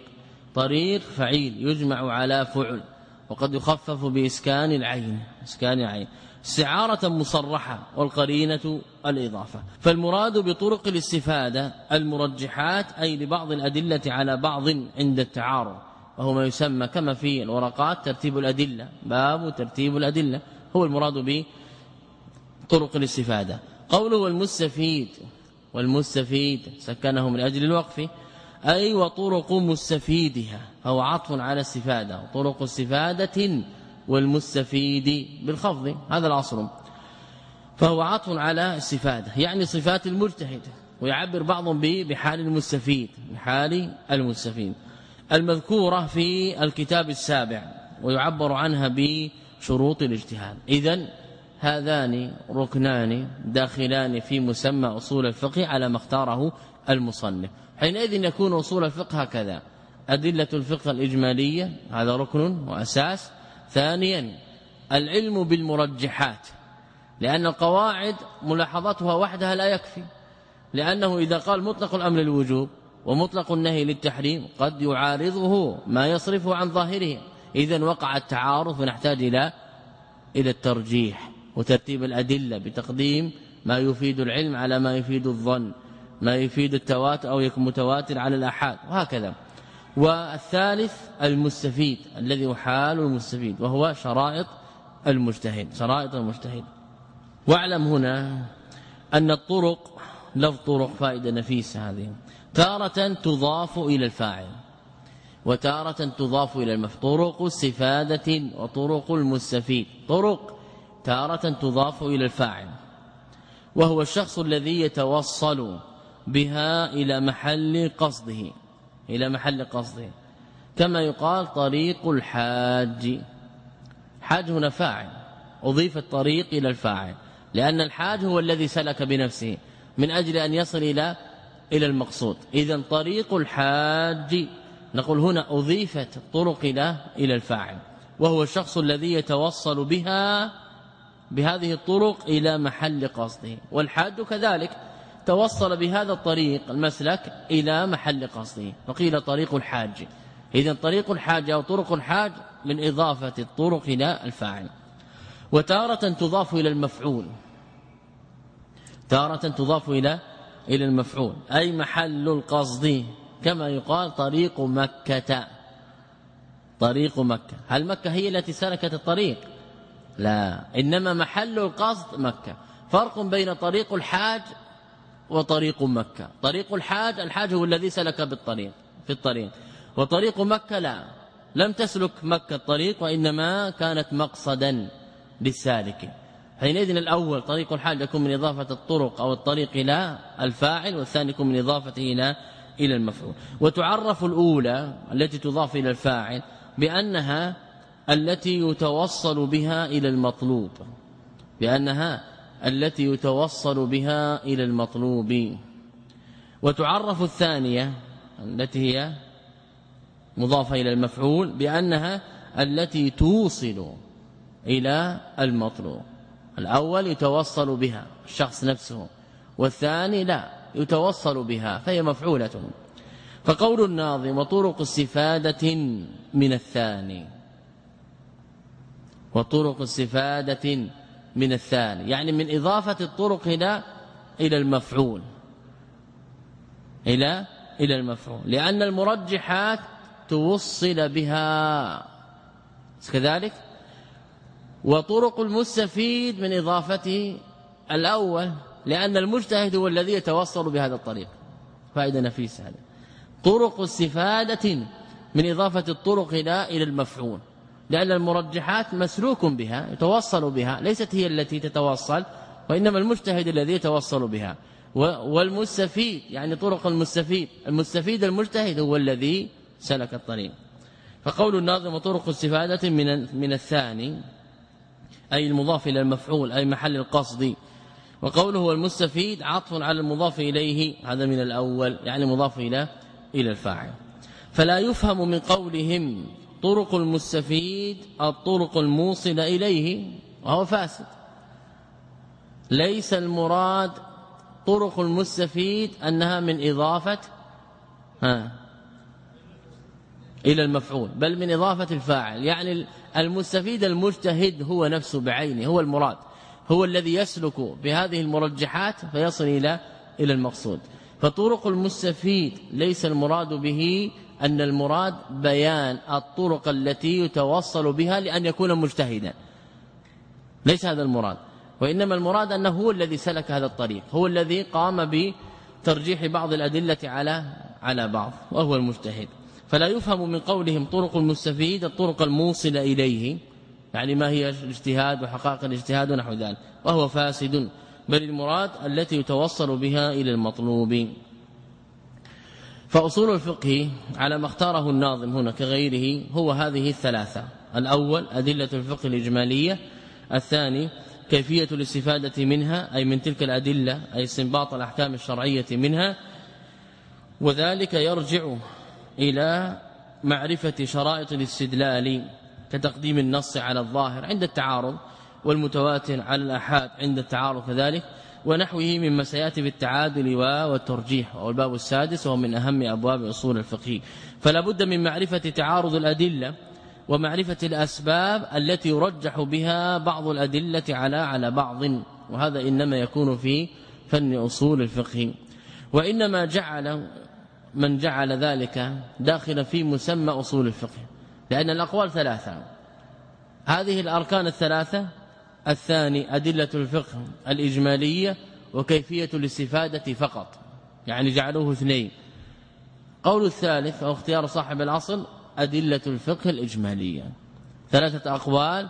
طريق فعيل يجمع على فعل. وقد يخفف بإسكان العين إسكان العين. استعاره مصرحة والقرينة الإضافة. فالمراد بطرق الاستفادة المرجحات أي لبعض الأدلة على بعض عند التعارض. وهو ما يسمى كما في الورقات ترتيب الأدلة. باب ترتيب الأدلة. هو المراد بطرق الاستفادة. قوله المستفيد والمستفيد سكنه من أجل الوقف. أي وطرق مستفيدها أو عطف على استفادة. طرق استفادة والمستفيد بالخفض هذا الاصل فهو عطف على استفاده يعني صفات المجتهد ويعبر بعضهم به بحال المستفيد بحال المستفيد. المذكورة في الكتاب السابع ويعبر عنها بشروط الاجتهاد. اذا هذان ركنان داخلان في مسمى أصول الفقه على ما اختاره المصنف. حينئذ يكون أصول الفقه هكذا أدلة الفقه الإجمالية هذا ركن وأساس. ثانيا العلم بالمرجحات لأن القواعد ملاحظتها وحدها لا يكفي لأنه إذا قال مطلق الأمر الوجوب ومطلق النهي للتحريم قد يعارضه ما يصرفه عن ظاهره. اذا وقع التعارض فنحتاج إلى إلى الترجيح وترتيب الأدلة بتقديم ما يفيد العلم على ما يفيد الظن ما يفيد التواتر أو يكون متواتر على الأحاد وهكذا. والثالث المستفيد الذي هو حال المستفيد وهو شرائط المجتهد شرائط المجتهد. واعلم هنا أن الطرق لفظ طرق فائدة نفيسة هذه. تارة تضاف إلى الفاعل وتارة تضاف إلى المفعول. طرق استفادة وطرق المستفيد. طرق تارة تضاف إلى الفاعل وهو الشخص الذي يتوصل بها إلى محل قصده. إلى محل قصده. كما يقال طريق الحاج. حاج هنا فاعل أضيف الطريق إلى الفاعل لأن الحاج هو الذي سلك بنفسه من أجل أن يصل إلى إلى المقصود. إذا طريق الحاج نقول هنا أضيفت الطرق إلى إلى الفاعل وهو الشخص الذي يتوصل بها بهذه الطرق إلى محل قصده. والحاج كذلك توصل بهذا الطريق المسلك إلى محل قصده وقيل طريق الحاج. اذا طريق الحاج أو طرق الحاج من إضافة الطرق إلى الفاعل. وتارة تضاف إلى المفعول. تارة تضاف إلى إلى المفعول. أي محل القصد. كما يقال طريق مكة. طريق مكة. هل مكة هي التي سلكت الطريق؟ لا. إنما محل القصد مكة. فرق بين طريق الحاج وطريق مكة. طريق الحاج الحاج هو الذي سلك بالطريق في الطريق. وطريق مكة لا. لم تسلك مكة الطريق وإنما كانت مقصدا للسالك حينئذ الأول طريق الحال يكون من إضافة الطرق أو الطريق إلى الفاعل والثاني يكون من إضافته إلى إلى المفعول. وتعرف الأولى التي تضاف إلى الفاعل بأنها التي يتوصل بها إلى المطلوب. بأنها التي يتوصل بها إلى المطلوب. وتعرف الثانية التي هي مضافة إلى المفعول بأنها التي توصل إلى المطلوب. الأول يتوصل بها الشخص نفسه والثاني لا يتوصل بها فهي مفعولة. فقول الناظم وطرق استفادة من الثاني. وطرق استفادة من الثاني. يعني من إضافة الطرق إلى إلى المفعول. إلى إلى المفعول. لأن المرجحات توصل بها. كذلك؟ وطرق المستفيد من إضافته الأول لأن المجتهد هو الذي يتوصل بهذا الطريق. فائدة نفيسة طرق استفادة من إضافة الطرق إلى إلى المفعول. لأن المرجحات مسلوك بها يتوصل بها ليست هي التي تتوصل وإنما المجتهد الذي يتوصل بها. والمستفيد يعني طرق المستفيد المستفيد المجتهد هو الذي سلك الطريق. فقول الناظم طرق استفادة من من الثاني أي المضاف إلى المفعول أي محل القصد. وقوله المستفيد عطف على المضاف إليه هذا من الأول يعني مضاف إلى إلى الفاعل. فلا يفهم من قولهم طرق المستفيد الطرق الموصلة إليه وهو فاسد. ليس المراد طرق المستفيد أنها من إضافة ها إلى المفعول بل من إضافة الفاعل. يعني المستفيد المجتهد هو نفسه بعينه هو المراد هو الذي يسلك بهذه المرجحات فيصل إلى إلى المقصود. فطرق المستفيد ليس المراد به أن المراد بيان الطرق التي يتوصل بها لأن يكون مجتهدا. ليس هذا المراد. وإنما المراد أنه هو الذي سلك هذا الطريق. هو الذي قام بترجيح بعض الأدلة على على بعض وهو المجتهد. فلا يفهم من قولهم طرق المستفيد الطرق الموصلة إليه يعني ما هي الاجتهاد وحقائق الاجتهاد ونحو ذلك وهو فاسد. بل المراد التي يتوصل بها إلى المطلوب. فأصول الفقه على ما اختاره الناظم هنا كغيره هو هذه الثلاثة. الأول أدلة الفقه الإجمالية. الثاني كيفية الاستفادة منها أي من تلك الأدلة أي استنباط الأحكام الشرعية منها. وذلك يرجع إلى معرفة شرائط الاستدلال كتقديم النص على الظاهر عند التعارض والمتواتر على الأحاد عند التعارض كذلك. ونحوه مما سيأتي بالتعادل والترجيح والباب السادس وهو من أهم أبواب أصول الفقه. فلا بد من معرفة تعارض الأدلة ومعرفة الأسباب التي يرجح بها بعض الأدلة على على بعض. وهذا إنما يكون في فن أصول الفقه. وإنما جعل من جعل ذلك داخلا في مسمى أصول الفقه. لأن الأقوال ثلاثة. هذه الأركان الثلاثة الثاني أدلة الفقه الإجمالية وكيفية الاستفادة فقط يعني جعلوه اثنين. قول الثالث أو اختيار صاحب الأصل أدلة الفقه الإجمالية. ثلاثة أقوال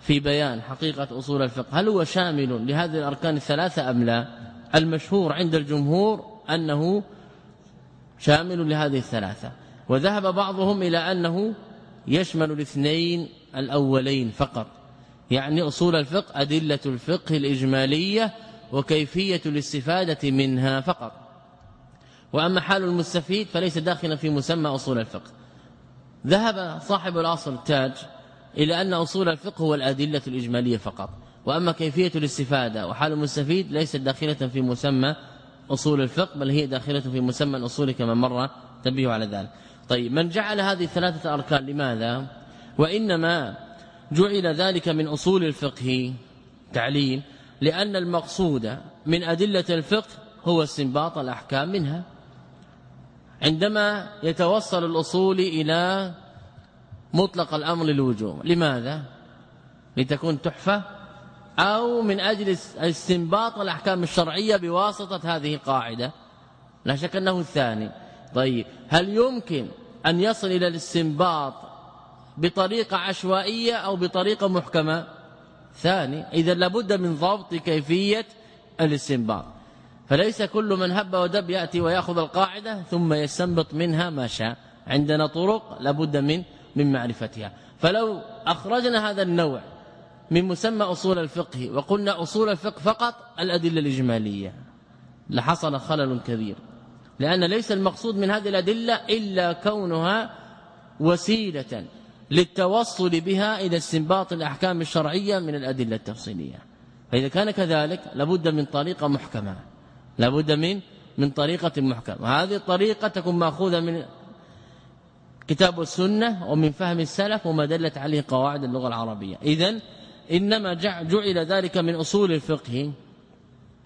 في بيان حقيقة أصول الفقه. هل هو شامل لهذه الأركان الثلاثة أم لا؟ المشهور عند الجمهور أنه شامل لهذه الثلاثة. وذهب بعضهم إلى أنه يشمل الاثنين الأولين فقط. يعني أصول الفقه أدلة الفقه الإجمالية وكيفية الاستفادة منها فقط. وأما حال المستفيد فليس داخلا في مسمى أصول الفقه. ذهب صاحب الأصل التاج إلى أن أصول الفقه هو الأدلة الإجمالية فقط. وأما كيفية الاستفادة وحال المستفيد ليست داخلة في مسمى أصول الفقه بل هي داخلة في مسمى الأصول كما مر تنبيه على ذلك. طيب من جعل هذه الثلاثة أركان لماذا؟ وإنما جعل ذلك من أصول الفقه. تعليم لأن المقصود من أدلة الفقه هو استنباط الأحكام منها. عندما يتوصل الأصول إلى مطلق الأمر للوجوب. لماذا؟ لتكون تحفة أو من أجل استنباط الأحكام الشرعية بواسطة هذه القاعدة. لا شك أنه الثاني. طيب هل يمكن أن يصل إلى الاستنباط بطريقة عشوائية أو بطريقة محكمة. ثاني إذا لابد من ضبط كيفية الاستنباط. فليس كل من هب ودب يأتي ويأخذ القاعدة ثم يستنبط منها ما شاء. عندنا طرق لابد من من معرفتها. فلو أخرجنا هذا النوع من مسمى أصول الفقه وقلنا أصول الفقه فقط الأدلة الإجمالية. لحصل خلل كبير. لأن ليس المقصود من هذه الأدلة إلا كونها وسيلة. للتوصل بها إلى استنباط الأحكام الشرعية من الأدلة التفصيلية. فإذا كان كذلك لابد من طريقة محكمة. لابد من من طريقة محكمة. هذه الطريقة تكون مأخوذة من كتاب السنة ومن فهم السلف وما دلت عليه قواعد اللغة العربية. إذا إنما جعل ذلك من أصول الفقه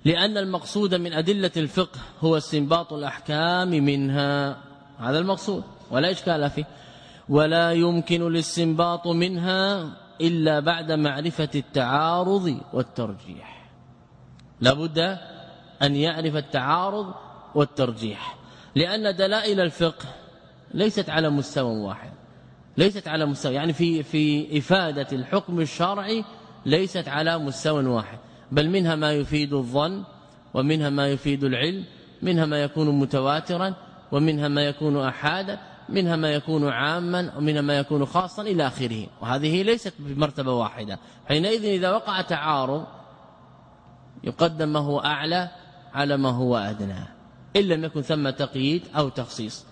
لأن المقصود من أدلة الفقه هو استنباط الأحكام منها. هذا المقصود ولا إشكال فيه. ولا يمكن الاستنباط منها إلا بعد معرفة التعارض والترجيح. لابد أن يعرف التعارض والترجيح لأن دلائل الفقه ليست على مستوى واحد ليست على مستوى يعني في في إفادة الحكم الشرعي ليست على مستوى واحد بل منها ما يفيد الظن ومنها ما يفيد العلم منها ما يكون متواترا ومنها ما يكون احادا منها ما يكون عاما ومنها ما يكون خاصا إلى آخره. وهذه ليست بمرتبة واحدة. حينئذ إذا وقع تعارض يقدم ما هو أعلى على ما هو أدنى. إن لم يكن ثم تقييد أو تخصيص.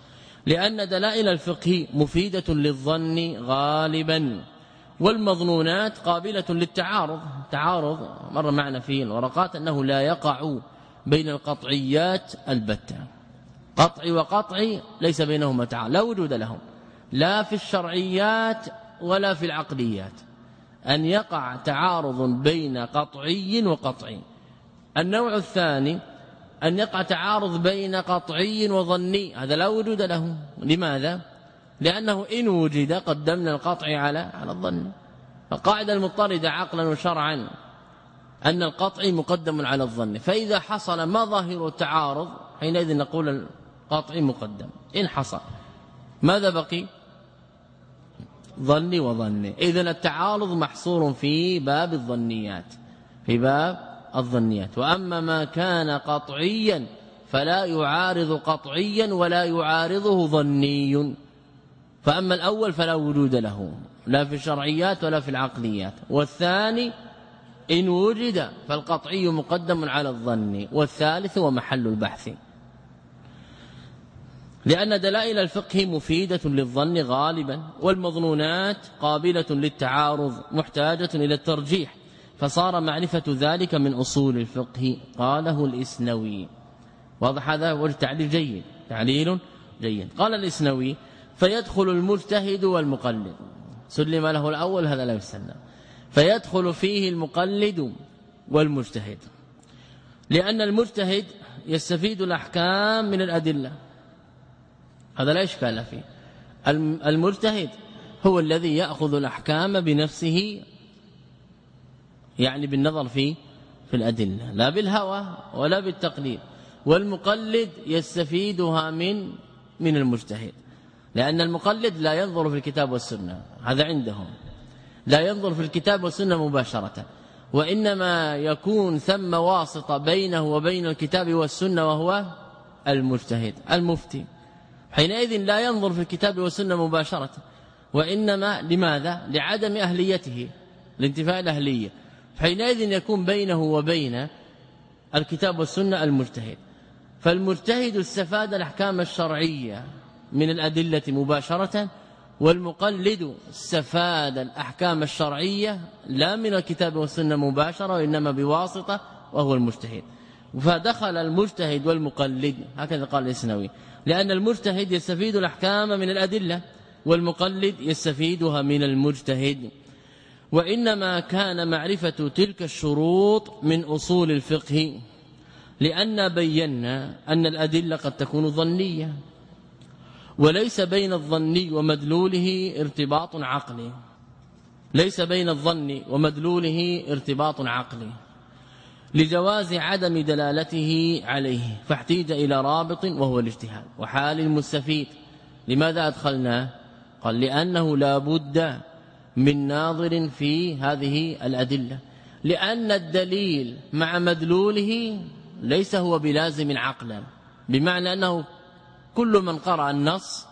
لأن دلائل الفقه مفيدة للظن غالبا. والمظنونات قابلة للتعارض. تعارض مر معنا في الورقات أنه لا يقع بين القطعيات البتة. قطع وقطع ليس بينهما تعارض لا وجود لهم. لا في الشرعيات ولا في العقليات. أن يقع تعارض بين قطعي وقطعي. النوع الثاني أن يقع تعارض بين قطعي وظني. هذا لا وجود له. لماذا؟ لأنه إن وجد قدمنا القطع على على الظن. فقاعده المضطردة عقلا وشرعا أن القطع مقدم على الظن. فإذا حصل ما ظاهر التعارض حينئذ نقول القطع مقدم. إن حصل. ماذا بقي؟ ظني وظني. اذا التعارض محصور في باب الظنيات في باب الظنيات. وأما ما كان قطعيا فلا يعارض قطعيا ولا يعارضه ظني. فأما الأول فلا وجود له لا في الشرعيات ولا في العقليات. والثاني إن وجد فالقطعي مقدم على الظن والثالث هو محل البحث. لأن دلائل الفقه مفيدة للظن غالبا والمظنونات قابلة للتعارض محتاجة إلى الترجيح. فصار معرفة ذلك من أصول الفقه قاله الإسنوي. واضح هذا؟ وجه تعليل جيد. تعليل جيد. قال الإسنوي فيدخل المجتهد والمقلد. سلم له الأول هذا لا يسلم فيدخل فيه المقلد والمجتهد. لأن المجتهد يستفيد الأحكام من الأدلة. هذا لا إشكال فيه. المجتهد هو الذي يأخذ الأحكام بنفسه يعني بالنظر في في الأدلة لا بالهوى ولا بالتقليد. والمقلد يستفيدها من من المجتهد لأن المقلد لا ينظر في الكتاب والسنة هذا عندهم. لا ينظر في الكتاب والسنة مباشرة وإنما يكون ثم واسطة بينه وبين الكتاب والسنة وهو المجتهد المفتي. حينئذ لا ينظر في الكتاب والسنة مباشرة. وإنما لماذا؟ لعدم أهليته لانتفاء الأهلية. حينئذ يكون بينه وبين الكتاب والسنة المجتهد. فالمجتهد استفاد الأحكام الشرعية من الأدلة مباشرة والمقلد استفاد الأحكام الشرعية لا من الكتاب والسنة مباشرة وإنما بواسطة وهو المجتهد. فدخل المجتهد والمقلد هكذا قال الإسنوي. لأن المجتهد يستفيد الأحكام من الأدلة والمقلد يستفيدها من المجتهد. وإنما كان معرفة تلك الشروط من أصول الفقه لأن بينا أن الأدلة قد تكون ظنية وليس بين الظني ومدلوله ارتباط عقلي. ليس بين الظن ومدلوله ارتباط عقلي. لجواز عدم دلالته عليه فاحتيج إلى رابط وهو الاجتهاد. وحال المستفيد لماذا أدخلنا؟ قال لأنه لا بد من ناظر في هذه الأدلة. لأن الدليل مع مدلوله ليس هو بلازم عقلا بمعنى أنه كل من قرأ النص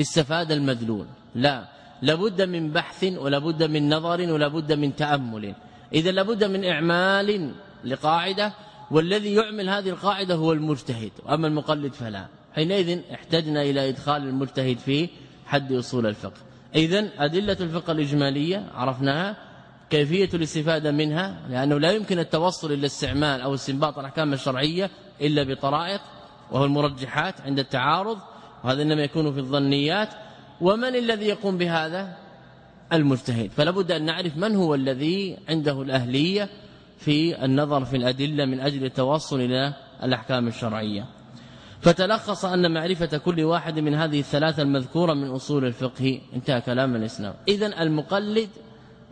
استفاد المدلول. لا لابد من بحث ولابد من نظر ولابد من تأمل. إذا لابد من إعمال لقاعدة والذي يعمل هذه القاعدة هو المجتهد وأما المقلد فلا. حينئذ احتجنا إلى إدخال المجتهد في حد أصول الفقه. اذا أدلة الفقه الإجمالية عرفناها كيفية الاستفادة منها لأنه لا يمكن التوصل إلى استعمال أو استنباط الأحكام الشرعية إلا بطرائق وهو المرجحات عند التعارض وهذا إنما يكون في الظنيات. ومن الذي يقوم بهذا؟ المجتهد. فلا بد أن نعرف من هو الذي عنده الأهلية في النظر في الأدلة من أجل التوصل إلى الأحكام الشرعية. فتلخص أن معرفة كل واحد من هذه الثلاثة المذكورة من أصول الفقه. انتهى كلام الإسلام. اذا المقلد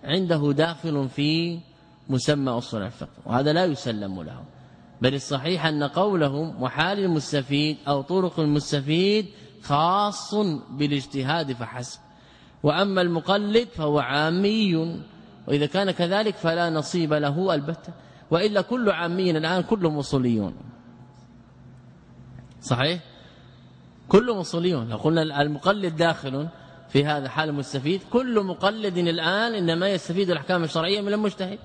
عنده داخل في مسمى أصول الفقه وهذا لا يسلم له. بل الصحيح أن قولهم وحال المستفيد أو طرق المستفيد خاص بالاجتهاد فحسب. وأما المقلد فهو عامي وإذا كان كذلك فلا نصيب له البتة. وإلا كل عامي الآن كلهم اصوليون صحيح؟ كل مصليون. لو قلنا المقلد داخل في هذا حال المستفيد كل مقلد الآن إنما يستفيد الأحكام الشرعية من المجتهد.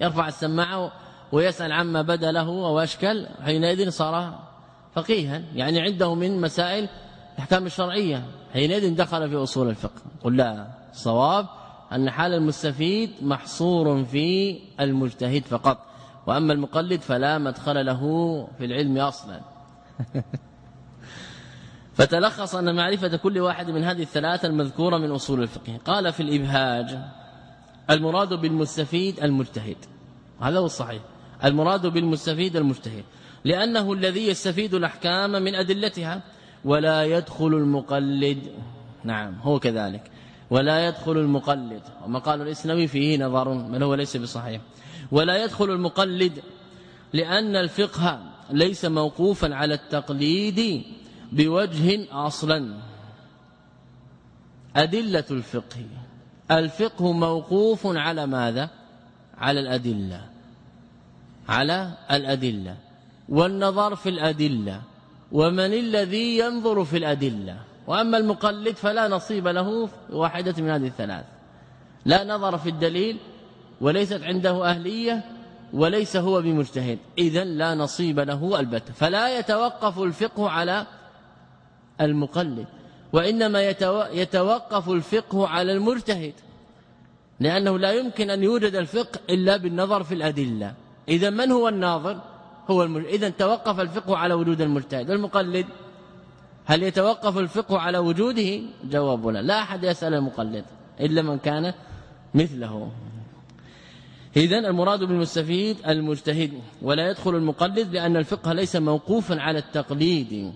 يرفع السماعة ويسأل عما بدا له أو أشكل حينئذ صار فقيها. يعني عنده من مسائل الأحكام الشرعية. حينئذ دخل في أصول الفقه. قل لا صواب أن حال المستفيد محصور في المجتهد فقط وأما المقلد فلا مدخل له في العلم أصلا. (laughs) فتلخص أن معرفة كل واحد من هذه الثلاثة المذكورة من أصول الفقه. قال في الإبهاج المراد بالمستفيد المجتهد. هذا هو الصحيح. المراد بالمستفيد المجتهد. لأنه الذي يستفيد الأحكام من أدلتها ولا يدخل المقلد. نعم هو كذلك. ولا يدخل المقلد. وما قال الاسنوي فيه نظر بل هو ليس بصحيح. ولا يدخل المقلد لأن الفقه ليس موقوفا على التقليد بوجه أصلا. أدلة الفقه. الفقه موقوف على ماذا؟ على الأدلة. على الأدلة. والنظر في الأدلة. ومن الذي ينظر في الأدلة؟ وأما المقلد فلا نصيب له واحدة من هذه الثلاث. لا نظر في الدليل وليست عنده أهلية وليس هو بمجتهد. إذا لا نصيب له البتة. فلا يتوقف الفقه على المقلد وإنما يتوقف الفقه على المجتهد. لأنه لا يمكن أن يوجد الفقه إلا بالنظر في الأدلة. إذا من هو الناظر؟ هو المجتهد إذا توقف الفقه على وجود المجتهد. المقلد هل يتوقف الفقه على وجوده؟ جوابنا لا. أحد يسأل المقلد إلا من كان مثله. اذا المراد بالمستفيد المجتهد ولا يدخل المقلد لأن الفقه ليس موقوفا على التقليد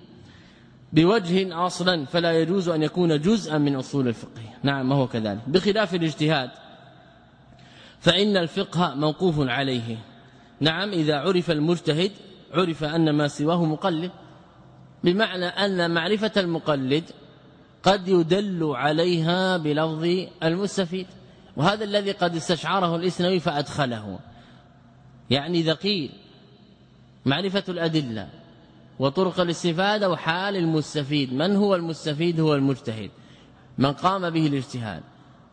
بوجه أصلا فلا يجوز أن يكون جزءا من أصول الفقه. نعم هو كذلك. بخلاف الاجتهاد فإن الفقه موقوف عليه. نعم إذا عرف المجتهد عرف أن ما سواه مقلد. بمعنى أن معرفة المقلد قد يدل عليها بلفظ المستفيد وهذا الذي قد استشعره الإسنوي فأدخله. يعني اذا قيل معرفة الأدلة وطرق الاستفادة وحال المستفيد. من هو المستفيد؟ هو المجتهد. من قام به الاجتهاد.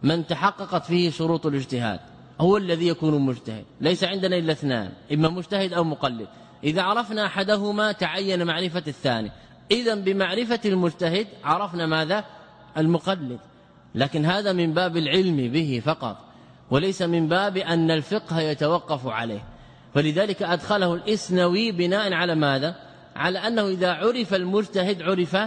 من تحققت فيه شروط الاجتهاد. هو الذي يكون مجتهد. ليس عندنا إلا اثنان إما مجتهد أو مقلد. إذا عرفنا أحدهما تعين معرفة الثاني. اذا بمعرفة المجتهد عرفنا ماذا؟ المقلد. لكن هذا من باب العلم به فقط وليس من باب أن الفقه يتوقف عليه. فلذلك أدخله الإسنوي بناء على ماذا؟ على أنه إذا عرف المجتهد عرف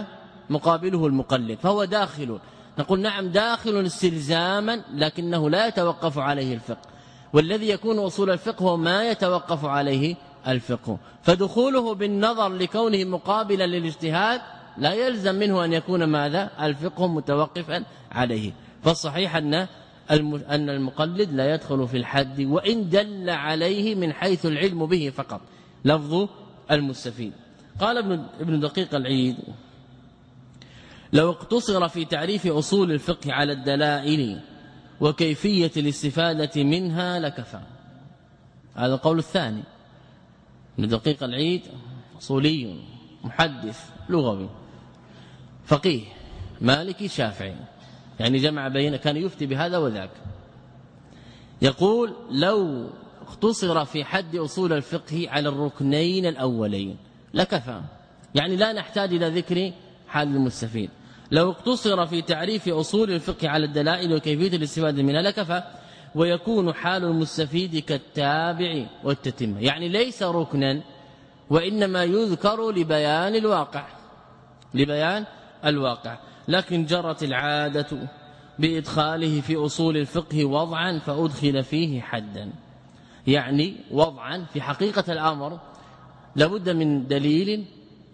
مقابله المقلد فهو داخل. نقول نعم داخل استلزاما لكنه لا يتوقف عليه الفقه. والذي يكون أصول الفقه هو ما يتوقف عليه الفقه. فدخوله بالنظر لكونه مقابلا للاجتهاد لا يلزم منه أن يكون ماذا؟ الفقه متوقفا عليه. فالصحيح أن أن المقلد لا يدخل في الحد وإن دل عليه من حيث العلم به فقط. لفظ المستفيد. قال ابن ابن دقيق العيد لو اقتصر في تعريف أصول الفقه على الدلائل وكيفية الاستفادة منها لكفى. هذا القول الثاني. من دقيق العيد أصولي محدث لغوي. فقيه مالكي شافعي. يعني جمع بين كان يفتي بهذا وذاك. يقول لو اختصر في حد أصول الفقه على الركنين الأولين لكفى. يعني لا نحتاج إلى ذكر حال المستفيد. لو اقتصر في تعريف أصول الفقه على الدلائل وكيفية الاستفادة منها لكفى. ويكون حال المستفيد كالتابع والتتمة يعني ليس ركنا وإنما يذكر لبيان الواقع لبيان الواقع. لكن جرت العادة بإدخاله في أصول الفقه وضعا فأدخل فيه حدا. يعني وضعا في حقيقة الأمر لابد من دليل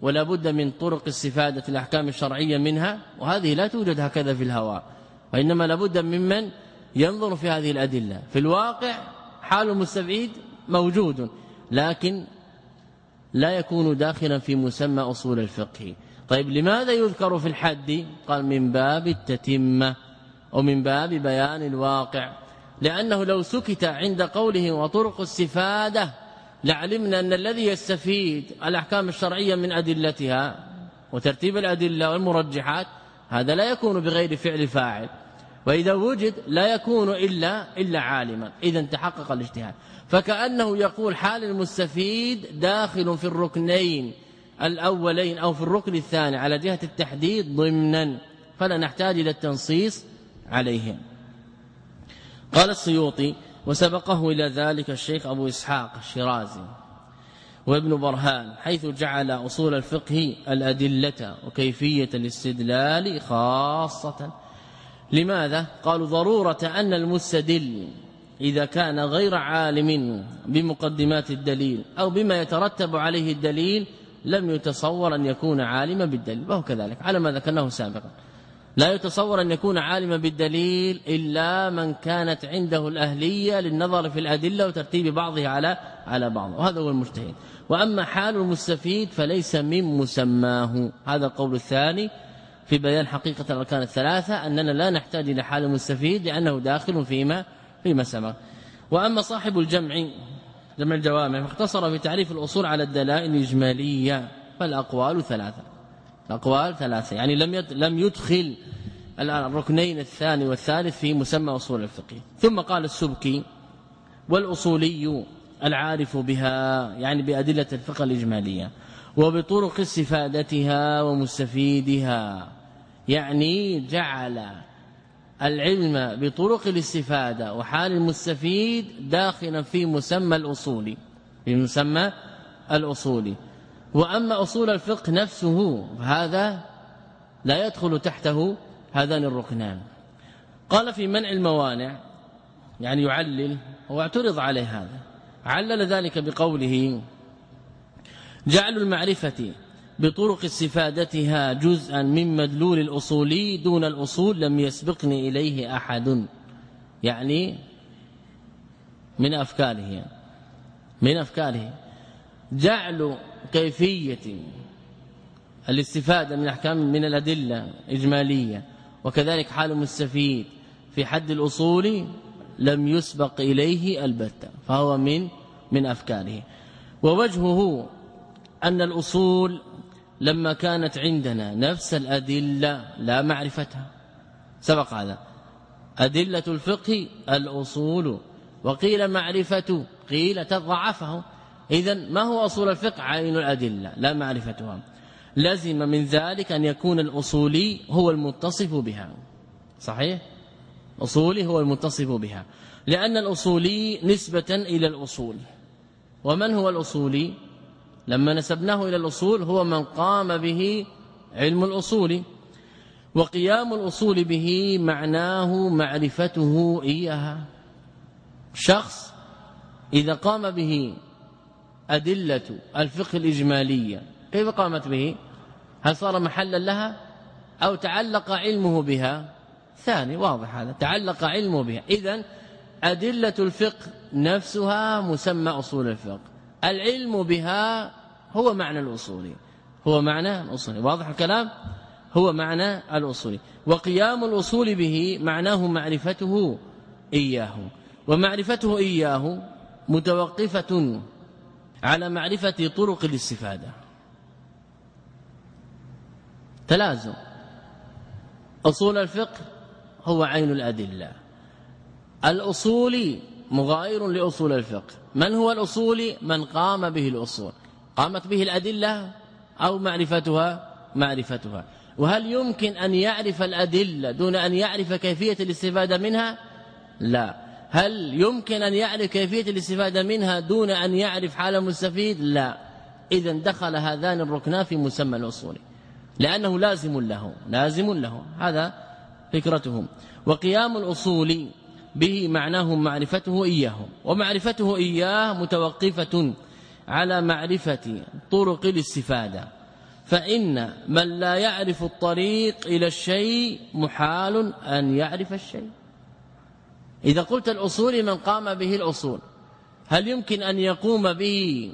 ولا بد من طرق استفادة الأحكام الشرعية منها وهذه لا توجد هكذا في الهواء. وإنما لابد ممن ينظر في هذه الأدلة. في الواقع حال المستبعيد موجود لكن لا يكون داخلا في مسمى أصول الفقه. طيب لماذا يذكر في الحد؟ قال من باب التتمة ومن باب بيان الواقع. لأنه لو سكت عند قوله وطرق استفاده لعلمنا أن الذي يستفيد الأحكام الشرعية من أدلتها وترتيب الأدلة والمرجحات هذا لا يكون بغير فعل فاعل. وإذا وجد لا يكون إلا إلا عالما. إذا تحقق الاجتهاد. فكأنه يقول حال المستفيد داخل في الركنين الأولين أو في الركن الثاني على جهة التحديد ضمنا. فلا نحتاج إلى التنصيص عليهم. قال السيوطي وسبقه إلى ذلك الشيخ أبو إسحاق الشرازي وابن برهان حيث جعل أصول الفقه الأدلة وكيفية الاستدلال خاصة لماذا؟ قالوا ضرورة أن المستدل إذا كان غير عالم بمقدمات الدليل أو بما يترتب عليه الدليل لم يتصور أن يكون عالما بالدليل وهو كذلك على ما ذكرناه سابقا. لا يتصور أن يكون عالما بالدليل إلا من كانت عنده الأهلية للنظر في الأدلة وترتيب بعضها على على بعض وهذا هو المجتهد. وأما حال المستفيد فليس من مسماه. هذا القول الثاني. في بيان حقيقة الأركان الثلاثة أننا لا نحتاج إلى حال المستفيد لأنه داخل فيما فيما سبق. وأما صاحب الجمع جمع الجوامع فاختصر في تعريف الأصول على الدلائل الإجمالية فالأقوال ثلاثة. الأقوال ثلاثة. يعني لم لم يدخل الركنين الثاني والثالث في مسمى أصول الفقه. ثم قال السبكي والأصولي العارف بها يعني بأدلة الفقه الإجمالية وبطرق استفادتها ومستفيدها. يعني جعل العلم بطرق الاستفادة وحال المستفيد داخلا في مسمى الأصول في مسمى الأصول. وأما أصول الفقه نفسه هذا لا يدخل تحته هذان الركنان. قال في منع الموانع يعني يعلل هو اعترض عليه هذا. علل ذلك بقوله جعل المعرفة بطرق استفادتها جزءا من مدلول الأصولي دون الأصول لم يسبقني إليه أحد. يعني من أفكاره من أفكاره. جعل كيفية الاستفادة من احكام من الأدلة إجمالية وكذلك حال المستفيد في حد الأصول لم يسبق إليه البتة فهو من من أفكاره. ووجهه أن الأصول لما كانت عندنا نفس الأدلة لا معرفتها. سبق هذا. أدلة الفقه الأصول. وقيل معرفة قيل تضعفه. اذا ما هو أصول الفقه؟ عين الأدلة لا معرفتها. لازم من ذلك أن يكون الأصولي هو المتصف بها. صحيح؟ اصولي هو المتصف بها. لأن الأصولي نسبة إلى الأصول. ومن هو الأصولي لما نسبناه إلى الأصول هو من قام به علم الأصول وقيام الأصول به معناه معرفته إياها. شخص إذا قام به أدلة الفقه الإجمالية كيف قامت به؟ هل صار محلا لها أو تعلق علمه بها؟ ثاني واضح هذا تعلق علمه بها. إذا أدلة الفقه نفسها مسمى أصول الفقه. العلم بها هو معنى الأصولي. هو معنى الأصولي. واضح الكلام؟ هو معنى الأصول وقيام الأصول به معناه معرفته إياه. ومعرفته إياه متوقفة على معرفة طرق الاستفادة. تلازم. أصول الفقه هو عين الأدلة. الأصول مغاير لأصول الفقه. من هو الأصول؟ من قام به الأصول. قامت به الأدلة أو معرفتها؟ معرفتها. وهل يمكن أن يعرف الأدلة دون أن يعرف كيفية الاستفادة منها؟ لا. هل يمكن أن يعرف كيفية الاستفادة منها دون أن يعرف حال المستفيد؟ لا. إذا دخل هذان الركنان في مسمى الأصول. لأنه لازم له لازم له هذا فكرتهم. وقيام الأصول به معناه معرفته إياه ومعرفته إياه متوقفة على معرفة طرق الاستفادة. فإن من لا يعرف الطريق إلى الشيء محال أن يعرف الشيء. إذا قلت الأصول من قام به الأصول. هل يمكن أن يقوم به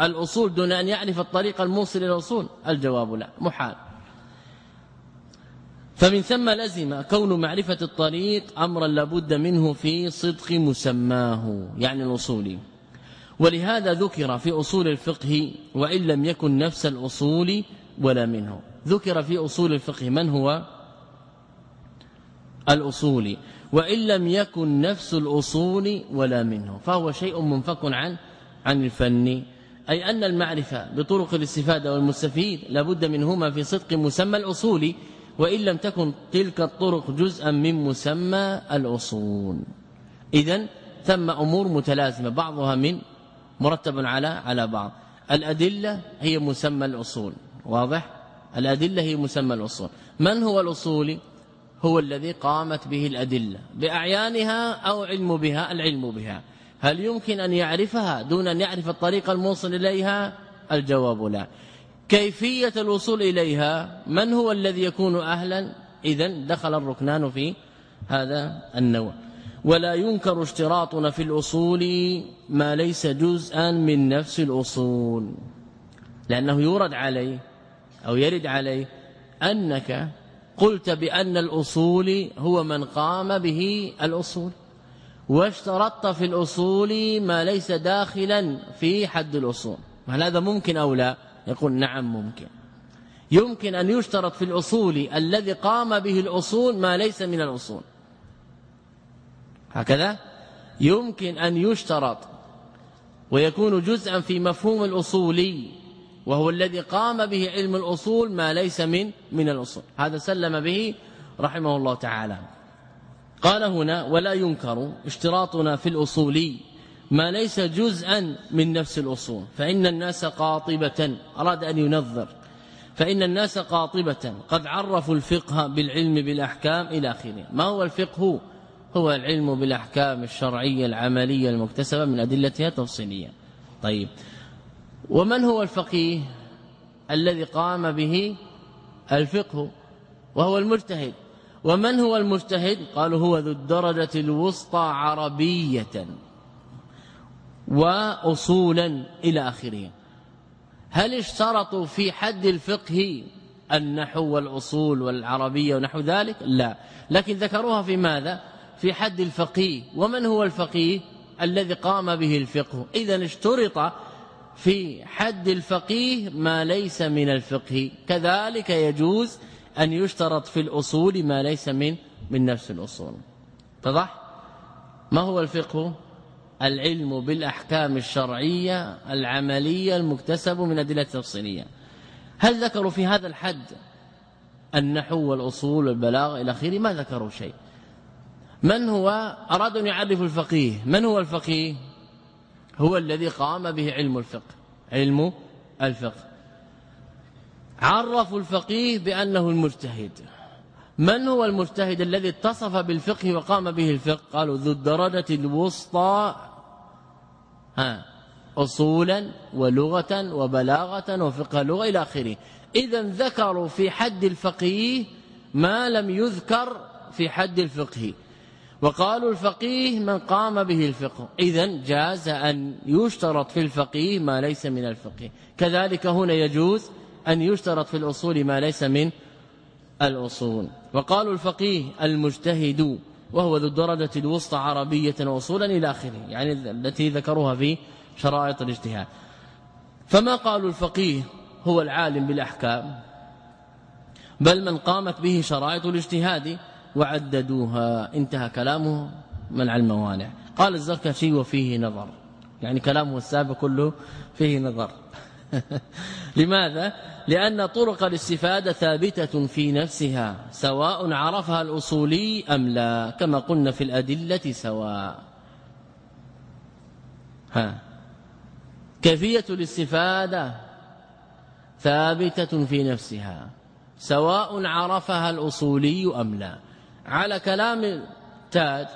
الأصول دون أن يعرف الطريق الموصل إلى الأصول؟ الجواب لا محال. فمن ثم لزم كون معرفة الطريق أمرا لابد منه في صدق مسماه يعني الأصول. ولهذا ذكر في أصول الفقه وإن لم يكن نفس الأصول ولا منه. ذكر في أصول الفقه من هو؟ الأصول. وإن لم يكن نفس الأصول ولا منه. فهو شيء منفك عن عن الفن. أي أن المعرفة بطرق الاستفادة والمستفيد لابد منهما في صدق مسمى الأصول وإن لم تكن تلك الطرق جزءا من مسمى الأصول. إذا ثم أمور متلازمة بعضها من مرتب على على بعض. الأدلة هي مسمى الأصول واضح؟ الأدلة هي مسمى الأصول. من هو الأصول؟ هو الذي قامت به الأدلة بأعيانها أو علم بها العلم بها. هل يمكن أن يعرفها دون أن يعرف الطريق الموصل إليها؟ الجواب لا. كيفية الوصول إليها؟ من هو الذي يكون أهلا؟ إذا دخل الركنان في هذا النوع. ولا ينكر اشتراطنا في الأصول ما ليس جزءا من نفس الأصول. لأنه يورد عليه أو يرد عليه أنك قلت بأن الأصول هو من قام به الأصول واشترطت في الأصول ما ليس داخلا في حد الأصول. هل هذا ممكن أو لا؟ يقول نعم ممكن. يمكن أن يشترط في الأصول الذي قام به الأصول ما ليس من الأصول. هكذا؟ يمكن أن يشترط ويكون جزءا في مفهوم الأصولي وهو الذي قام به علم الأصول ما ليس من من الأصول. هذا سلم به رحمه الله تعالى. قال هنا ولا ينكر اشتراطنا في الأصولي ما ليس جزءا من نفس الأصول. فإن الناس قاطبة. أراد أن ينظر. فإن الناس قاطبة. قد عرفوا الفقه بالعلم بالأحكام إلى آخره. ما هو الفقه؟ هو العلم بالأحكام الشرعية العملية المكتسبة من أدلتها تفصيلية. طيب ومن هو الفقيه الذي قام به الفقه وهو المجتهد؟ ومن هو المجتهد؟ قالوا هو ذو الدرجة الوسطى عربية واصولا إلى آخره. هل اشترطوا في حد الفقه النحو والأصول والعربية ونحو ذلك؟ لا. لكن ذكروها في ماذا؟ في حد الفقيه. ومن هو الفقيه؟ الذي قام به الفقه. اذا اشترط في حد الفقيه ما ليس من الفقه. كذلك يجوز أن يشترط في الأصول ما ليس من من نفس الأصول. اتضح؟ ما هو الفقه؟ العلم بالأحكام الشرعية العملية المكتسب من أدلة تفصيلية هل ذكروا في هذا الحد النحو والأصول والبلاغ إلى آخره؟ ما ذكروا شيء. من هو أراد أن يعرف الفقيه؟ من هو الفقيه؟ هو الذي قام به علم الفقه علم الفقه. عرفوا الفقيه بأنه المجتهد. من هو المجتهد الذي اتصف بالفقه وقام به الفقه؟ قالوا ذو الدرجة الوسطى. ها اصولا ولغة وبلاغة وفقه لغة إلى آخره. اذا ذكروا في حد الفقيه ما لم يذكر في حد الفقه. وقالوا الفقيه من قام به الفقه. اذا جاز أن يشترط في الفقيه ما ليس من الفقه. كذلك هنا يجوز أن يشترط في الأصول ما ليس من الأصول. وقالوا الفقيه المجتهد وهو ذو الدرجة الوسطى عربية وصولا إلى آخره يعني التي ذكروها في شرائط الاجتهاد. فما قالوا الفقيه هو العالم بالأحكام بل من قامت به شرائط الاجتهاد. وعددوها. انتهى كلامه. منع الموانع. قال الزركشي وفيه نظر. يعني كلامه السابق كله فيه نظر. (laughs) لماذا؟ لأن طرق الاستفادة ثابتة في نفسها سواء عرفها الأصولي أم لا كما قلنا في الأدلة سواء. ها. كيفية الاستفادة؟ ثابتة في نفسها سواء عرفها الأصولي أم لا. على كلام تاج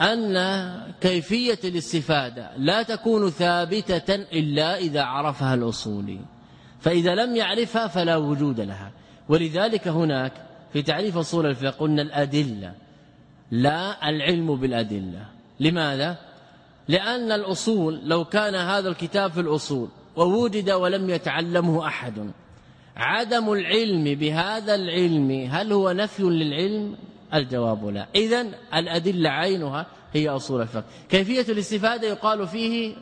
أن كيفية الاستفادة لا تكون ثابتة إلا إذا عرفها الأصولي. فإذا لم يعرفها فلا وجود لها. ولذلك هناك في تعريف أصول الفقه قلنا الأدلة لا العلم بالأدلة. لماذا؟ لأن الأصول لو كان هذا الكتاب في الأصول ووجد ولم يتعلمه أحد عدم العلم بهذا العلم هل هو نفي للعلم؟ الجواب لا. اذا الأدلة عينها هي أصول الفقه. كيفية الاستفادة يقال فيه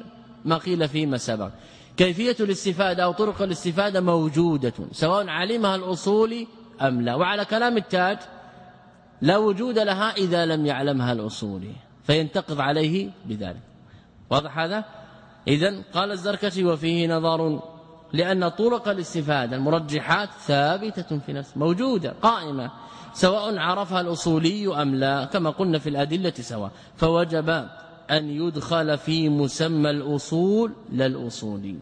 ما قيل فيما سبق. كيفية الاستفادة أو طرق الاستفادة موجودة سواء علمها الأصول أم لا. وعلى كلام التاج لا وجود لها إذا لم يعلمها الاصولي فينتقض عليه بذلك. واضح هذا؟ اذا قال الزركشي وفيه نظر لأن طرق الاستفادة المرجحات ثابتة في نفس موجودة قائمة سواء عرفها الأصولي أم لا كما قلنا في الأدلة سواء. فوجب أن يدخل في مسمى الأصول لا الأصولي.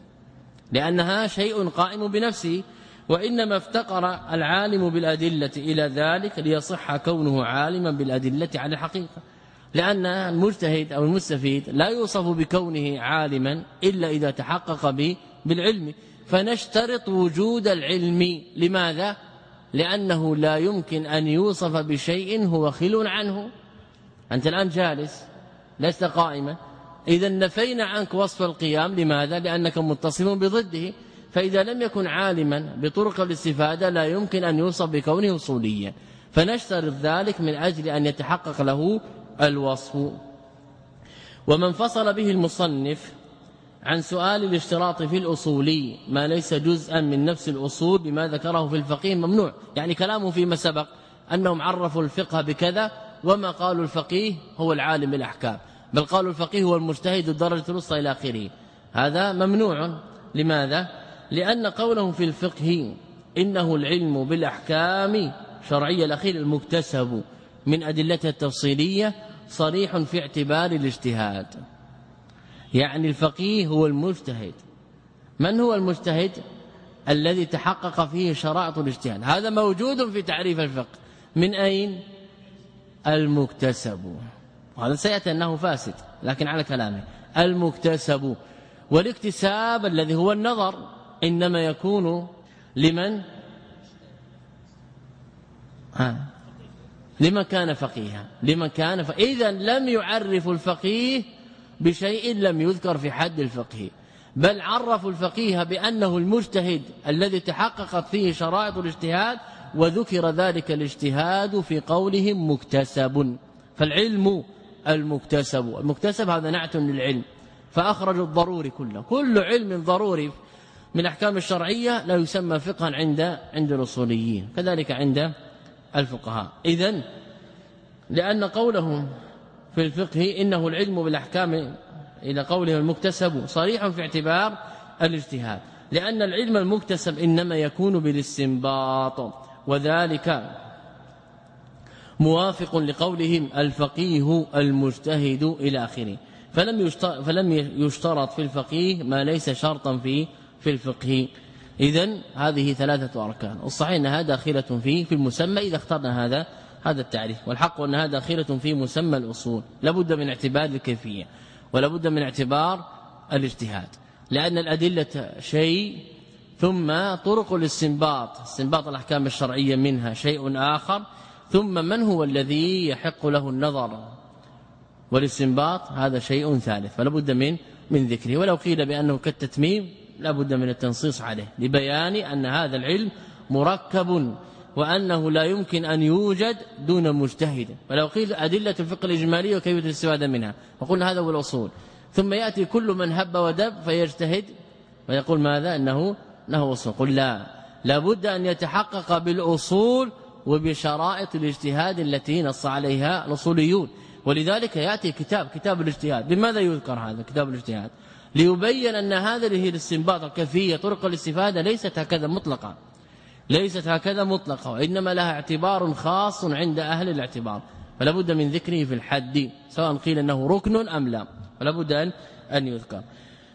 لأنها شيء قائم بنفسه وإنما افتقر العالم بالأدلة إلى ذلك ليصح كونه عالما بالأدلة على الحقيقة. لأن المجتهد أو المستفيد لا يوصف بكونه عالما إلا إذا تحقق به بالعلم. فنشترط وجود العلم. لماذا؟ لأنه لا يمكن أن يوصف بشيء هو خل عنه. أنت الآن جالس لست قائما. إذا نفينا عنك وصف القيام. لماذا؟ لأنك متصف بضده. فإذا لم يكن عالما بطرق الاستفادة لا يمكن أن يوصف بكونه اصوليا. فنشترط ذلك من أجل أن يتحقق له الوصف. ومن فصل به المصنف عن سؤال الاشتراط في الأصولي ما ليس جزءا من نفس الأصول بما ذكره في الفقيه ممنوع. يعني كلامه فيما سبق أنهم عرفوا الفقه بكذا وما قالوا الفقيه هو العالم بالاحكام بل قالوا الفقيه هو المجتهد الدرجة الوسطى إلى آخره. هذا ممنوع. لماذا؟ لأن قولهم في الفقه إنه العلم بالأحكام شرعية الأخير المكتسب من ادلته التفصيلية صريح في اعتبار الاجتهاد. يعني الفقيه هو المجتهد. من هو المجتهد؟ الذي تحقق فيه شرائط الاجتهاد. هذا موجود في تعريف الفقه. من أين؟ المكتسب. وهذا سيأتي أنه فاسد لكن على كلامه. المكتسب. والاكتساب الذي هو النظر إنما يكون لمن؟ ها؟ لمن كان فقيها. لمن كان ف... اذا لم يعرف الفقيه بشيء لم يذكر في حد الفقه. بل عرفوا الفقيه بأنه المجتهد الذي تحققت فيه شرائط الاجتهاد وذكر ذلك الاجتهاد في قولهم مكتسب. فالعلم المكتسب. المكتسب هذا نعت للعلم. فأخرجوا الضروري كله. كل علم ضروري من أحكام الشرعية لا يسمى فقها عند عند الأصوليين. كذلك عند الفقهاء. اذا لأن قولهم في الفقه إنه العلم بالأحكام إلى قوله المكتسب صريح في اعتبار الاجتهاد لأن العلم المكتسب إنما يكون بالاستنباط وذلك موافق لقولهم الفقيه المجتهد إلى آخره. فلم فلم يشترط في الفقيه ما ليس شرطا في في الفقه. اذا هذه ثلاثة أركان. الصحيح انها داخله فيه في المسمى إذا اخترنا هذا هذا التعريف. والحق أن هذا داخله في مسمى الأصول. لابد من اعتبار الكيفية. ولابد من اعتبار الاجتهاد. لأن الأدلة شيء ثم طرق الاستنباط. استنباط الأحكام الشرعية منها شيء آخر. ثم من هو الذي يحق له النظر والاستنباط؟ هذا شيء ثالث. فلا بد من من ذكره. ولو قيل بأنه كالتتميم لا بد من التنصيص عليه. لبيان أن هذا العلم مركب وأنه لا يمكن أن يوجد دون مجتهد. فلو قيل أدلة الفقه الإجمالي وكيف الاستفادة منها. وقلنا هذا هو الأصول. ثم يأتي كل من هب ودب فيجتهد. ويقول ماذا؟ أنه انه أصول. قل لا. لابد أن يتحقق بالأصول وبشرائط الاجتهاد التي نص عليها الأصوليون. ولذلك يأتي كتاب كتاب الاجتهاد. بماذا يذكر هذا كتاب الاجتهاد؟ ليبين أن هذا هي الاستنباط الكيفيه طرق الاستفادة ليست هكذا مطلقة. ليست هكذا مطلقة وإنما لها اعتبار خاص عند أهل الاعتبار. فلا بد من ذكره في الحد سواء قيل أنه ركن أم لا. فلا بد ان أن يذكر.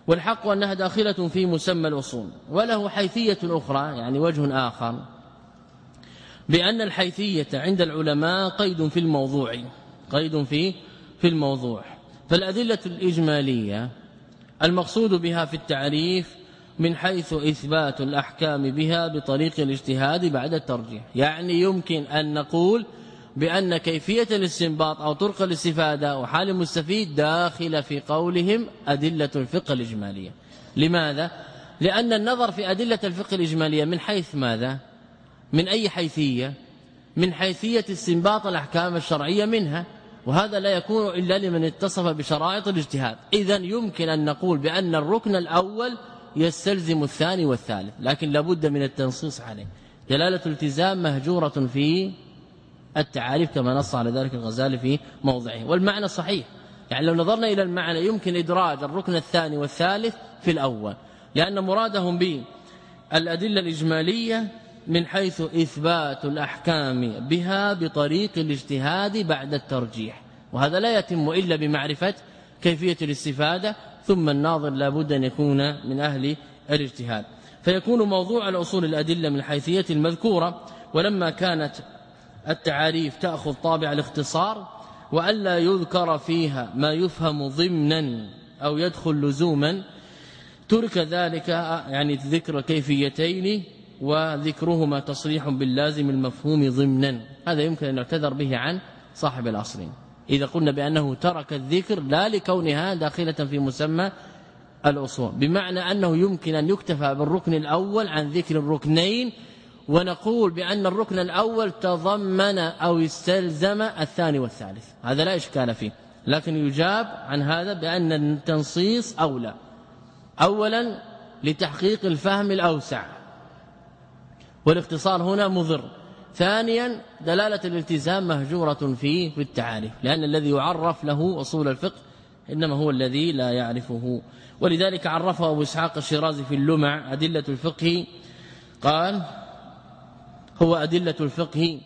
والحق أنها داخلة في مسمى الأصول. وله حيثية أخرى يعني وجه آخر. بأن الحيثية عند العلماء قيد في الموضوع قيد في في الموضوع. فالأدلة الإجمالية المقصود بها في التعريف من حيث إثبات الأحكام بها بطريق الاجتهاد بعد الترجيح يعني يمكن أن نقول بأن كيفية الاستنباط أو طرق الاستفادة وحال المستفيد داخل في قولهم أدلة الفقه الإجمالية لماذا؟ لأن النظر في أدلة الفقه الإجمالية من حيث ماذا؟ من أي حيثية؟ من حيثية استنباط الأحكام الشرعية منها وهذا لا يكون إلا لمن اتصف بشرائط الاجتهاد إذا يمكن أن نقول بأن الركن الأول يستلزم الثاني والثالث لكن لابد من التنصيص عليه. دلالة الالتزام مهجورة في التعاريف كما نص على ذلك الغزالي في موضعه. والمعنى صحيح. يعني لو نظرنا إلى المعنى يمكن إدراج الركن الثاني والثالث في الأول لأن مرادهم به الأدلة الإجمالية من حيث إثبات الأحكام بها بطريق الاجتهاد بعد الترجيح. وهذا لا يتم إلا بمعرفة كيفية الاستفادة ثم الناظر لابد أن يكون من أهل الاجتهاد. فيكون موضوع الأصول الأدلة من الحيثية المذكورة ولما كانت التعاريف تأخذ طابع الاختصار وألا يذكر فيها ما يفهم ضمنا أو يدخل لزوما ترك ذلك يعني ذكر كيفيتين وذكرهما تصريح باللازم المفهوم ضمنا. هذا يمكن أن يعتذر به عن صاحب الأصلين. إذا قلنا بأنه ترك الذكر لا لكونها داخلة في مسمى الأصول. بمعنى أنه يمكن أن يكتفى بالركن الأول عن ذكر الركنين ونقول بأن الركن الأول تضمن أو استلزم الثاني والثالث. هذا لا إشكال فيه. لكن يجاب عن هذا بأن التنصيص أولى. اولا لتحقيق الفهم الأوسع. والاختصار هنا مضر. ثانيا دلالة الالتزام مهجورة فيه في التعاريف لأن الذي يعرف له أصول الفقه إنما هو الذي لا يعرفه. ولذلك عرفه أبو إسحاق الشيرازي في اللمع أدلة الفقه قال هو أدلة الفقه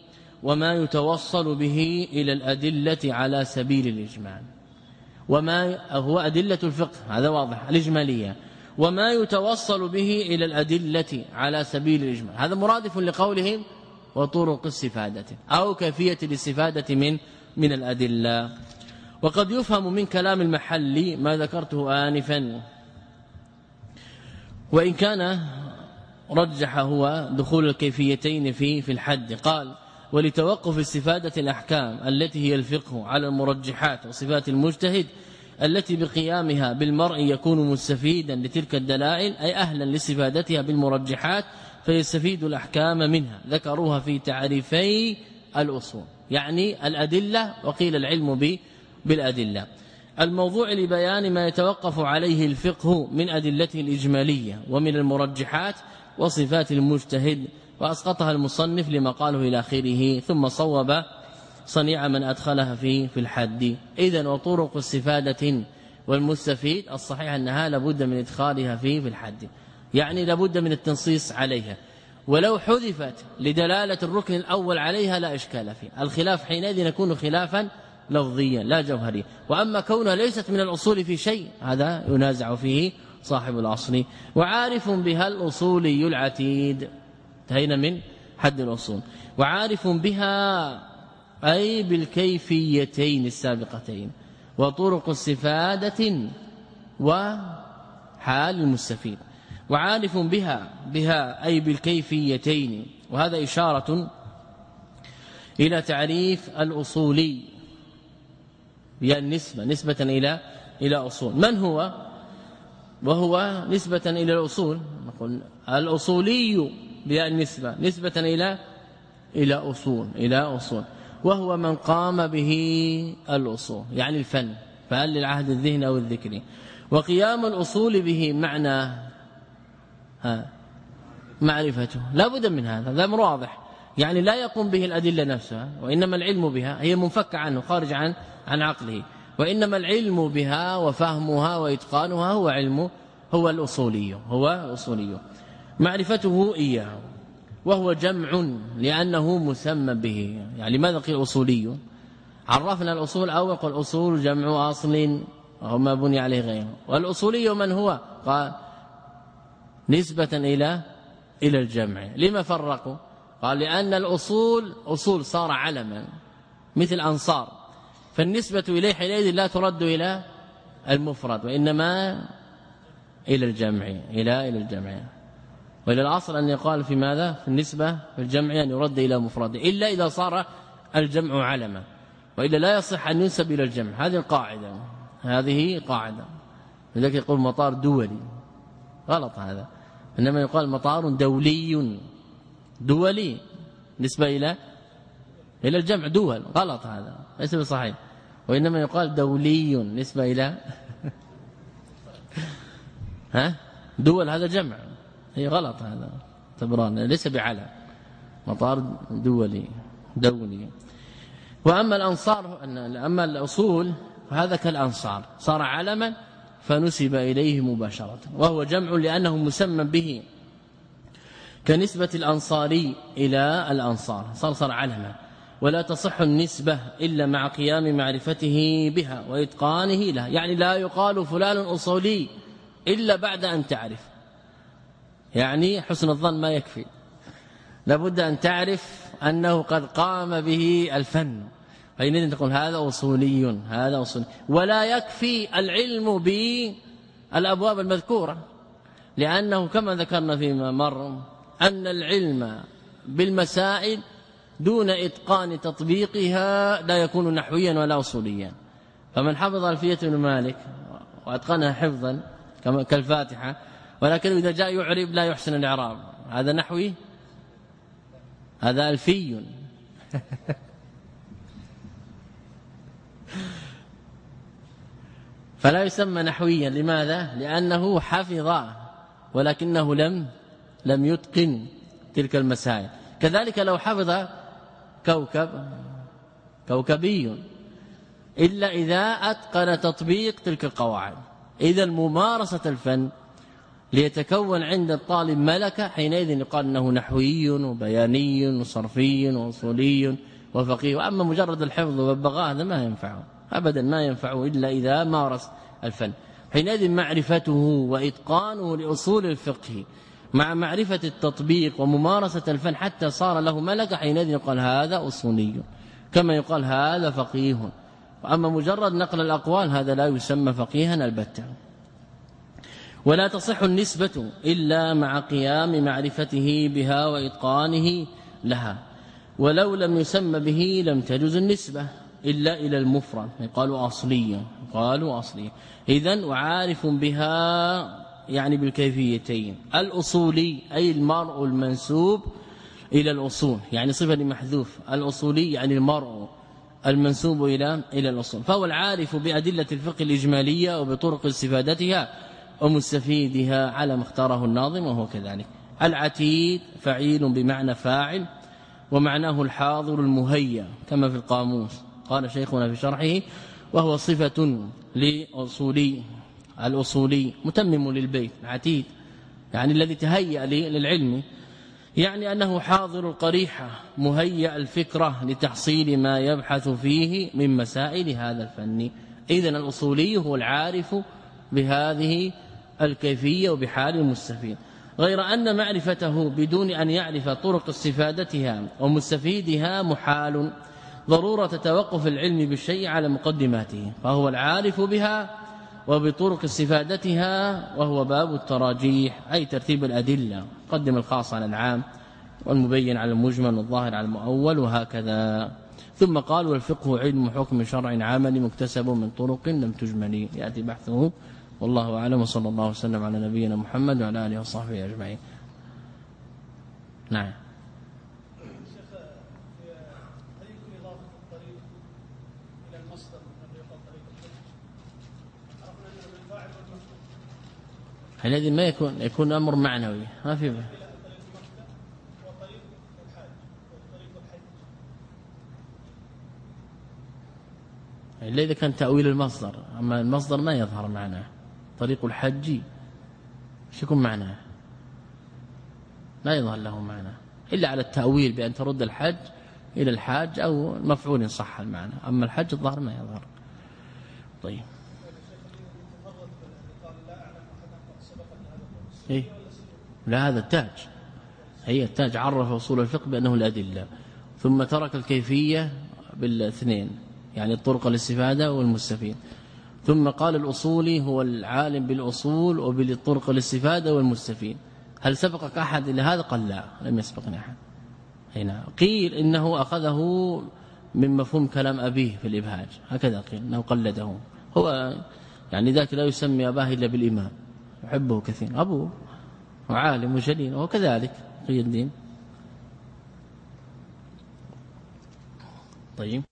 وما يتوصل به إلى الأدلة على سبيل الإجمال. وما هو أدلة الفقه؟ هذا واضح الإجمالية. وما يتوصل به إلى الأدلة على سبيل الإجمال. هذا مرادف لقولهم وطرق الاستفادة أو كيفية الاستفادة من من الأدلة. وقد يفهم من كلام المحلي ما ذكرته آنفا. وإن كان رجح هو دخول الكيفيتين في في الحد. قال ولتوقف استفادة الأحكام التي هي الفقه على المرجحات وصفات المجتهد التي بقيامها بالمرء يكون مستفيدا لتلك الدلائل أي أهلا لاستفادتها بالمرجحات فيستفيد الأحكام منها. ذكروها في تعريفي الأصول. يعني الأدلة وقيل العلم بالأدلة. الموضوع لبيان ما يتوقف عليه الفقه من أدلته الإجمالية ومن المرجحات وصفات المجتهد وأسقطها المصنف لما قاله إلى آخره ثم صوب صنيع من ادخلها في في الحد. اذا وطرق استفادة والمستفيد الصحيح أنها لابد من إدخالها في في الحد. يعني لابد من التنصيص عليها. ولو حذفت لدلالة الركن الأول عليها لا إشكال فيه. الخلاف حينئذ يكون خلافا لفظيا لا جوهريا. وأما كونها ليست من الأصول في شيء هذا ينازع فيه صاحب الأصل. وعارف بها الاصولي العتيد انتهينا من حد الأصول. وعارف بها أي بالكيفيتين السابقتين. وطرق استفادة وحال المستفيد. وعارف بها بها أي بالكيفيتين. وهذا إشارة إلى تعريف الأصولي. هي النسبة نسبة إلى إلى أصول. من هو؟ وهو نسبة إلى الأصول. نقول الأصولي بها النسبة نسبة إلى إلى أصول إلى أصول. وهو من قام به الأصول يعني الفن. فهل للعهد الذهني أو الذكري وقيام الأصول به معنى معرفته. لا بد من هذا. هذا أمر واضح. يعني لا يقوم به الأدلة نفسها وإنما العلم بها. هي منفكة عنه خارج عن عن عقله. وإنما العلم بها وفهمها وإتقانها هو علم هو الأصولي هو أصولي. معرفته إياه وهو جمع لأنه مسمى به. يعني لماذا قيل أصولي؟ عرفنا الأصول أو يقول أصول جمع أصل وهو ما بني عليه غيره. والأصولي من هو؟ قال نسبة إلى إلى الجمع. لما فرقوا؟ قال لأن الأصول أصول صار علما مثل أنصار. فالنسبة إليه حينئذ لا ترد إلى المفرد وإنما إلى الجمع إلى إلى الجمع. وإلى الأصل أن يقال في ماذا؟ في النسبة في الجمع أن يرد إلى مفرد إلا إذا صار الجمع علما. وإلا لا يصح أن ينسب إلى الجمع. هذه القاعدة هذه قاعدة. لذلك يقول مطار دولي. غلط هذا. إنما يقال مطار دولي دولي. نسبه إلى إلى الجمع دول. غلط هذا. ليس بصحيح. وإنما يقال دولي نسبه إلى (laughs) ها؟ دول هذا جمع. هي غلط هذا. تبران ليس بعلى مطار دولي دولي. وأما الأنصار أما الأصول فهذا كالأنصار. صار علما فنسب إليه مباشرة وهو جمع لأنه مسمى به كنسبة الأنصاري إلى الأنصار صار صار علما ولا تصح النسبة إلا مع قيام معرفته بها وإتقانه لها يعني لا يقال فلان أصولي إلا بعد أن تعرف يعني حسن الظن ما يكفي لابد أن تعرف أنه قد قام به الفن. حينئذ تقول هذا أصولي؟ هذا أصولي. ولا يكفي العلم بالأبواب المذكورة لأنه كما ذكرنا فيما مر أن العلم بالمسائل دون إتقان تطبيقها لا يكون نحويا ولا أصوليا. فمن حفظ ألفية بن مالك وأتقنها حفظا كما كالفاتحة ولكن إذا جاء يعرب لا يحسن الإعراب. هذا نحوي؟ هذا ألفي. (laughs) فلا يسمى نحويا. لماذا؟ لأنه حفظ ولكنه لم لم يتقن تلك المسائل. كذلك لو حفظ كوكب كوكبي إلا إذا أتقن تطبيق تلك القواعد. إذا ممارسة الفن ليتكون عند الطالب ملكة حينئذ يقال أنه نحوي وبياني وصرفي وصولي وفقيه. وأما مجرد الحفظ والبغاء هذا ما ينفعه. أبدا ما ينفعه إلا إذا مارس الفن. حينئذ معرفته وإتقانه لأصول الفقه مع معرفة التطبيق وممارسة الفن حتى صار له ملكة حينئذ يقال هذا أصولي. كما يقال هذا فقيه. وأما مجرد نقل الأقوال هذا لا يسمى فقيها البتة. ولا تصح النسبة إلا مع قيام معرفته بها وإتقانه لها. ولو لم يسمى به لم تجوز النسبة. إلا إلى المفرد. قالوا اصليا قالوا اصليا اذا وعارف بها يعني بالكيفيتين. الأصولي أي المرء المنسوب إلى الأصول. يعني صفة محذوف الأصولي يعني المرء المنسوب إلى إلى الأصول. فهو العارف بأدلة الفقه الإجمالية وبطرق استفادتها ومستفيدها على ما اختاره الناظم وهو كذلك. العتيد فعيل بمعنى فاعل ومعناه الحاضر المهيأ كما في القاموس. قال شيخنا في شرحه وهو صفة لأصولي الأصولي متمم للبيت عتيد يعني الذي تهيأ للعلم يعني أنه حاضر القريحة مهيئ الفكرة لتحصيل ما يبحث فيه من مسائل هذا الفن. اذا الأصولي هو العارف بهذه الكيفية وبحال المستفيد. غير أن معرفته بدون أن يعرف طرق استفادتها ومستفيدها محال ضرورة توقف العلم بالشيء على مقدماته فهو العارف بها وبطرق استفادتها وهو باب التراجيح أي ترتيب الأدلة قدم الخاص على العام والمبين على المجمل والظاهر على المؤول وهكذا. ثم قال والفقه علم حكم شرع عملي مكتسب من طرق لم تجمل. يأتي بحثه. والله أعلم وصلى الله وسلم على نبينا محمد وعلى آله وصحبه أجمعين. نعم. الذي ما يكون يكون أمر معنوي. ما في إلا إذا كان تأويل المصدر أما المصدر ما يظهر معناه. طريق الحج إيش يكون معناه. لا يظهر له معنى. إلا على التأويل بأن ترد الحج إلى الحاج أو مفعول صح المعنى. أما الحج الظاهر ما يظهر. طيب. إيه؟ لا هذا التاج. هي التاج عرف أصول الفقه بأنه الادله ثم ترك الكيفية بالأثنين يعني الطرق الاستفادة والمستفيد. ثم قال الاصولي هو العالم بالأصول وبالطرق الاستفادة والمستفيد. هل سبقك أحد إلى هذا؟ قال لا لم يسبقني أحد. هنا قيل إنه أخذه من مفهوم كلام أبيه في الإبهاج. هكذا قيل إنه قلده. هو يعني ذاك لا يسمي أباه إلا بالإمام. يحبه كثير. أبوه وعالم وجليل وكذلك قي الدين طيب.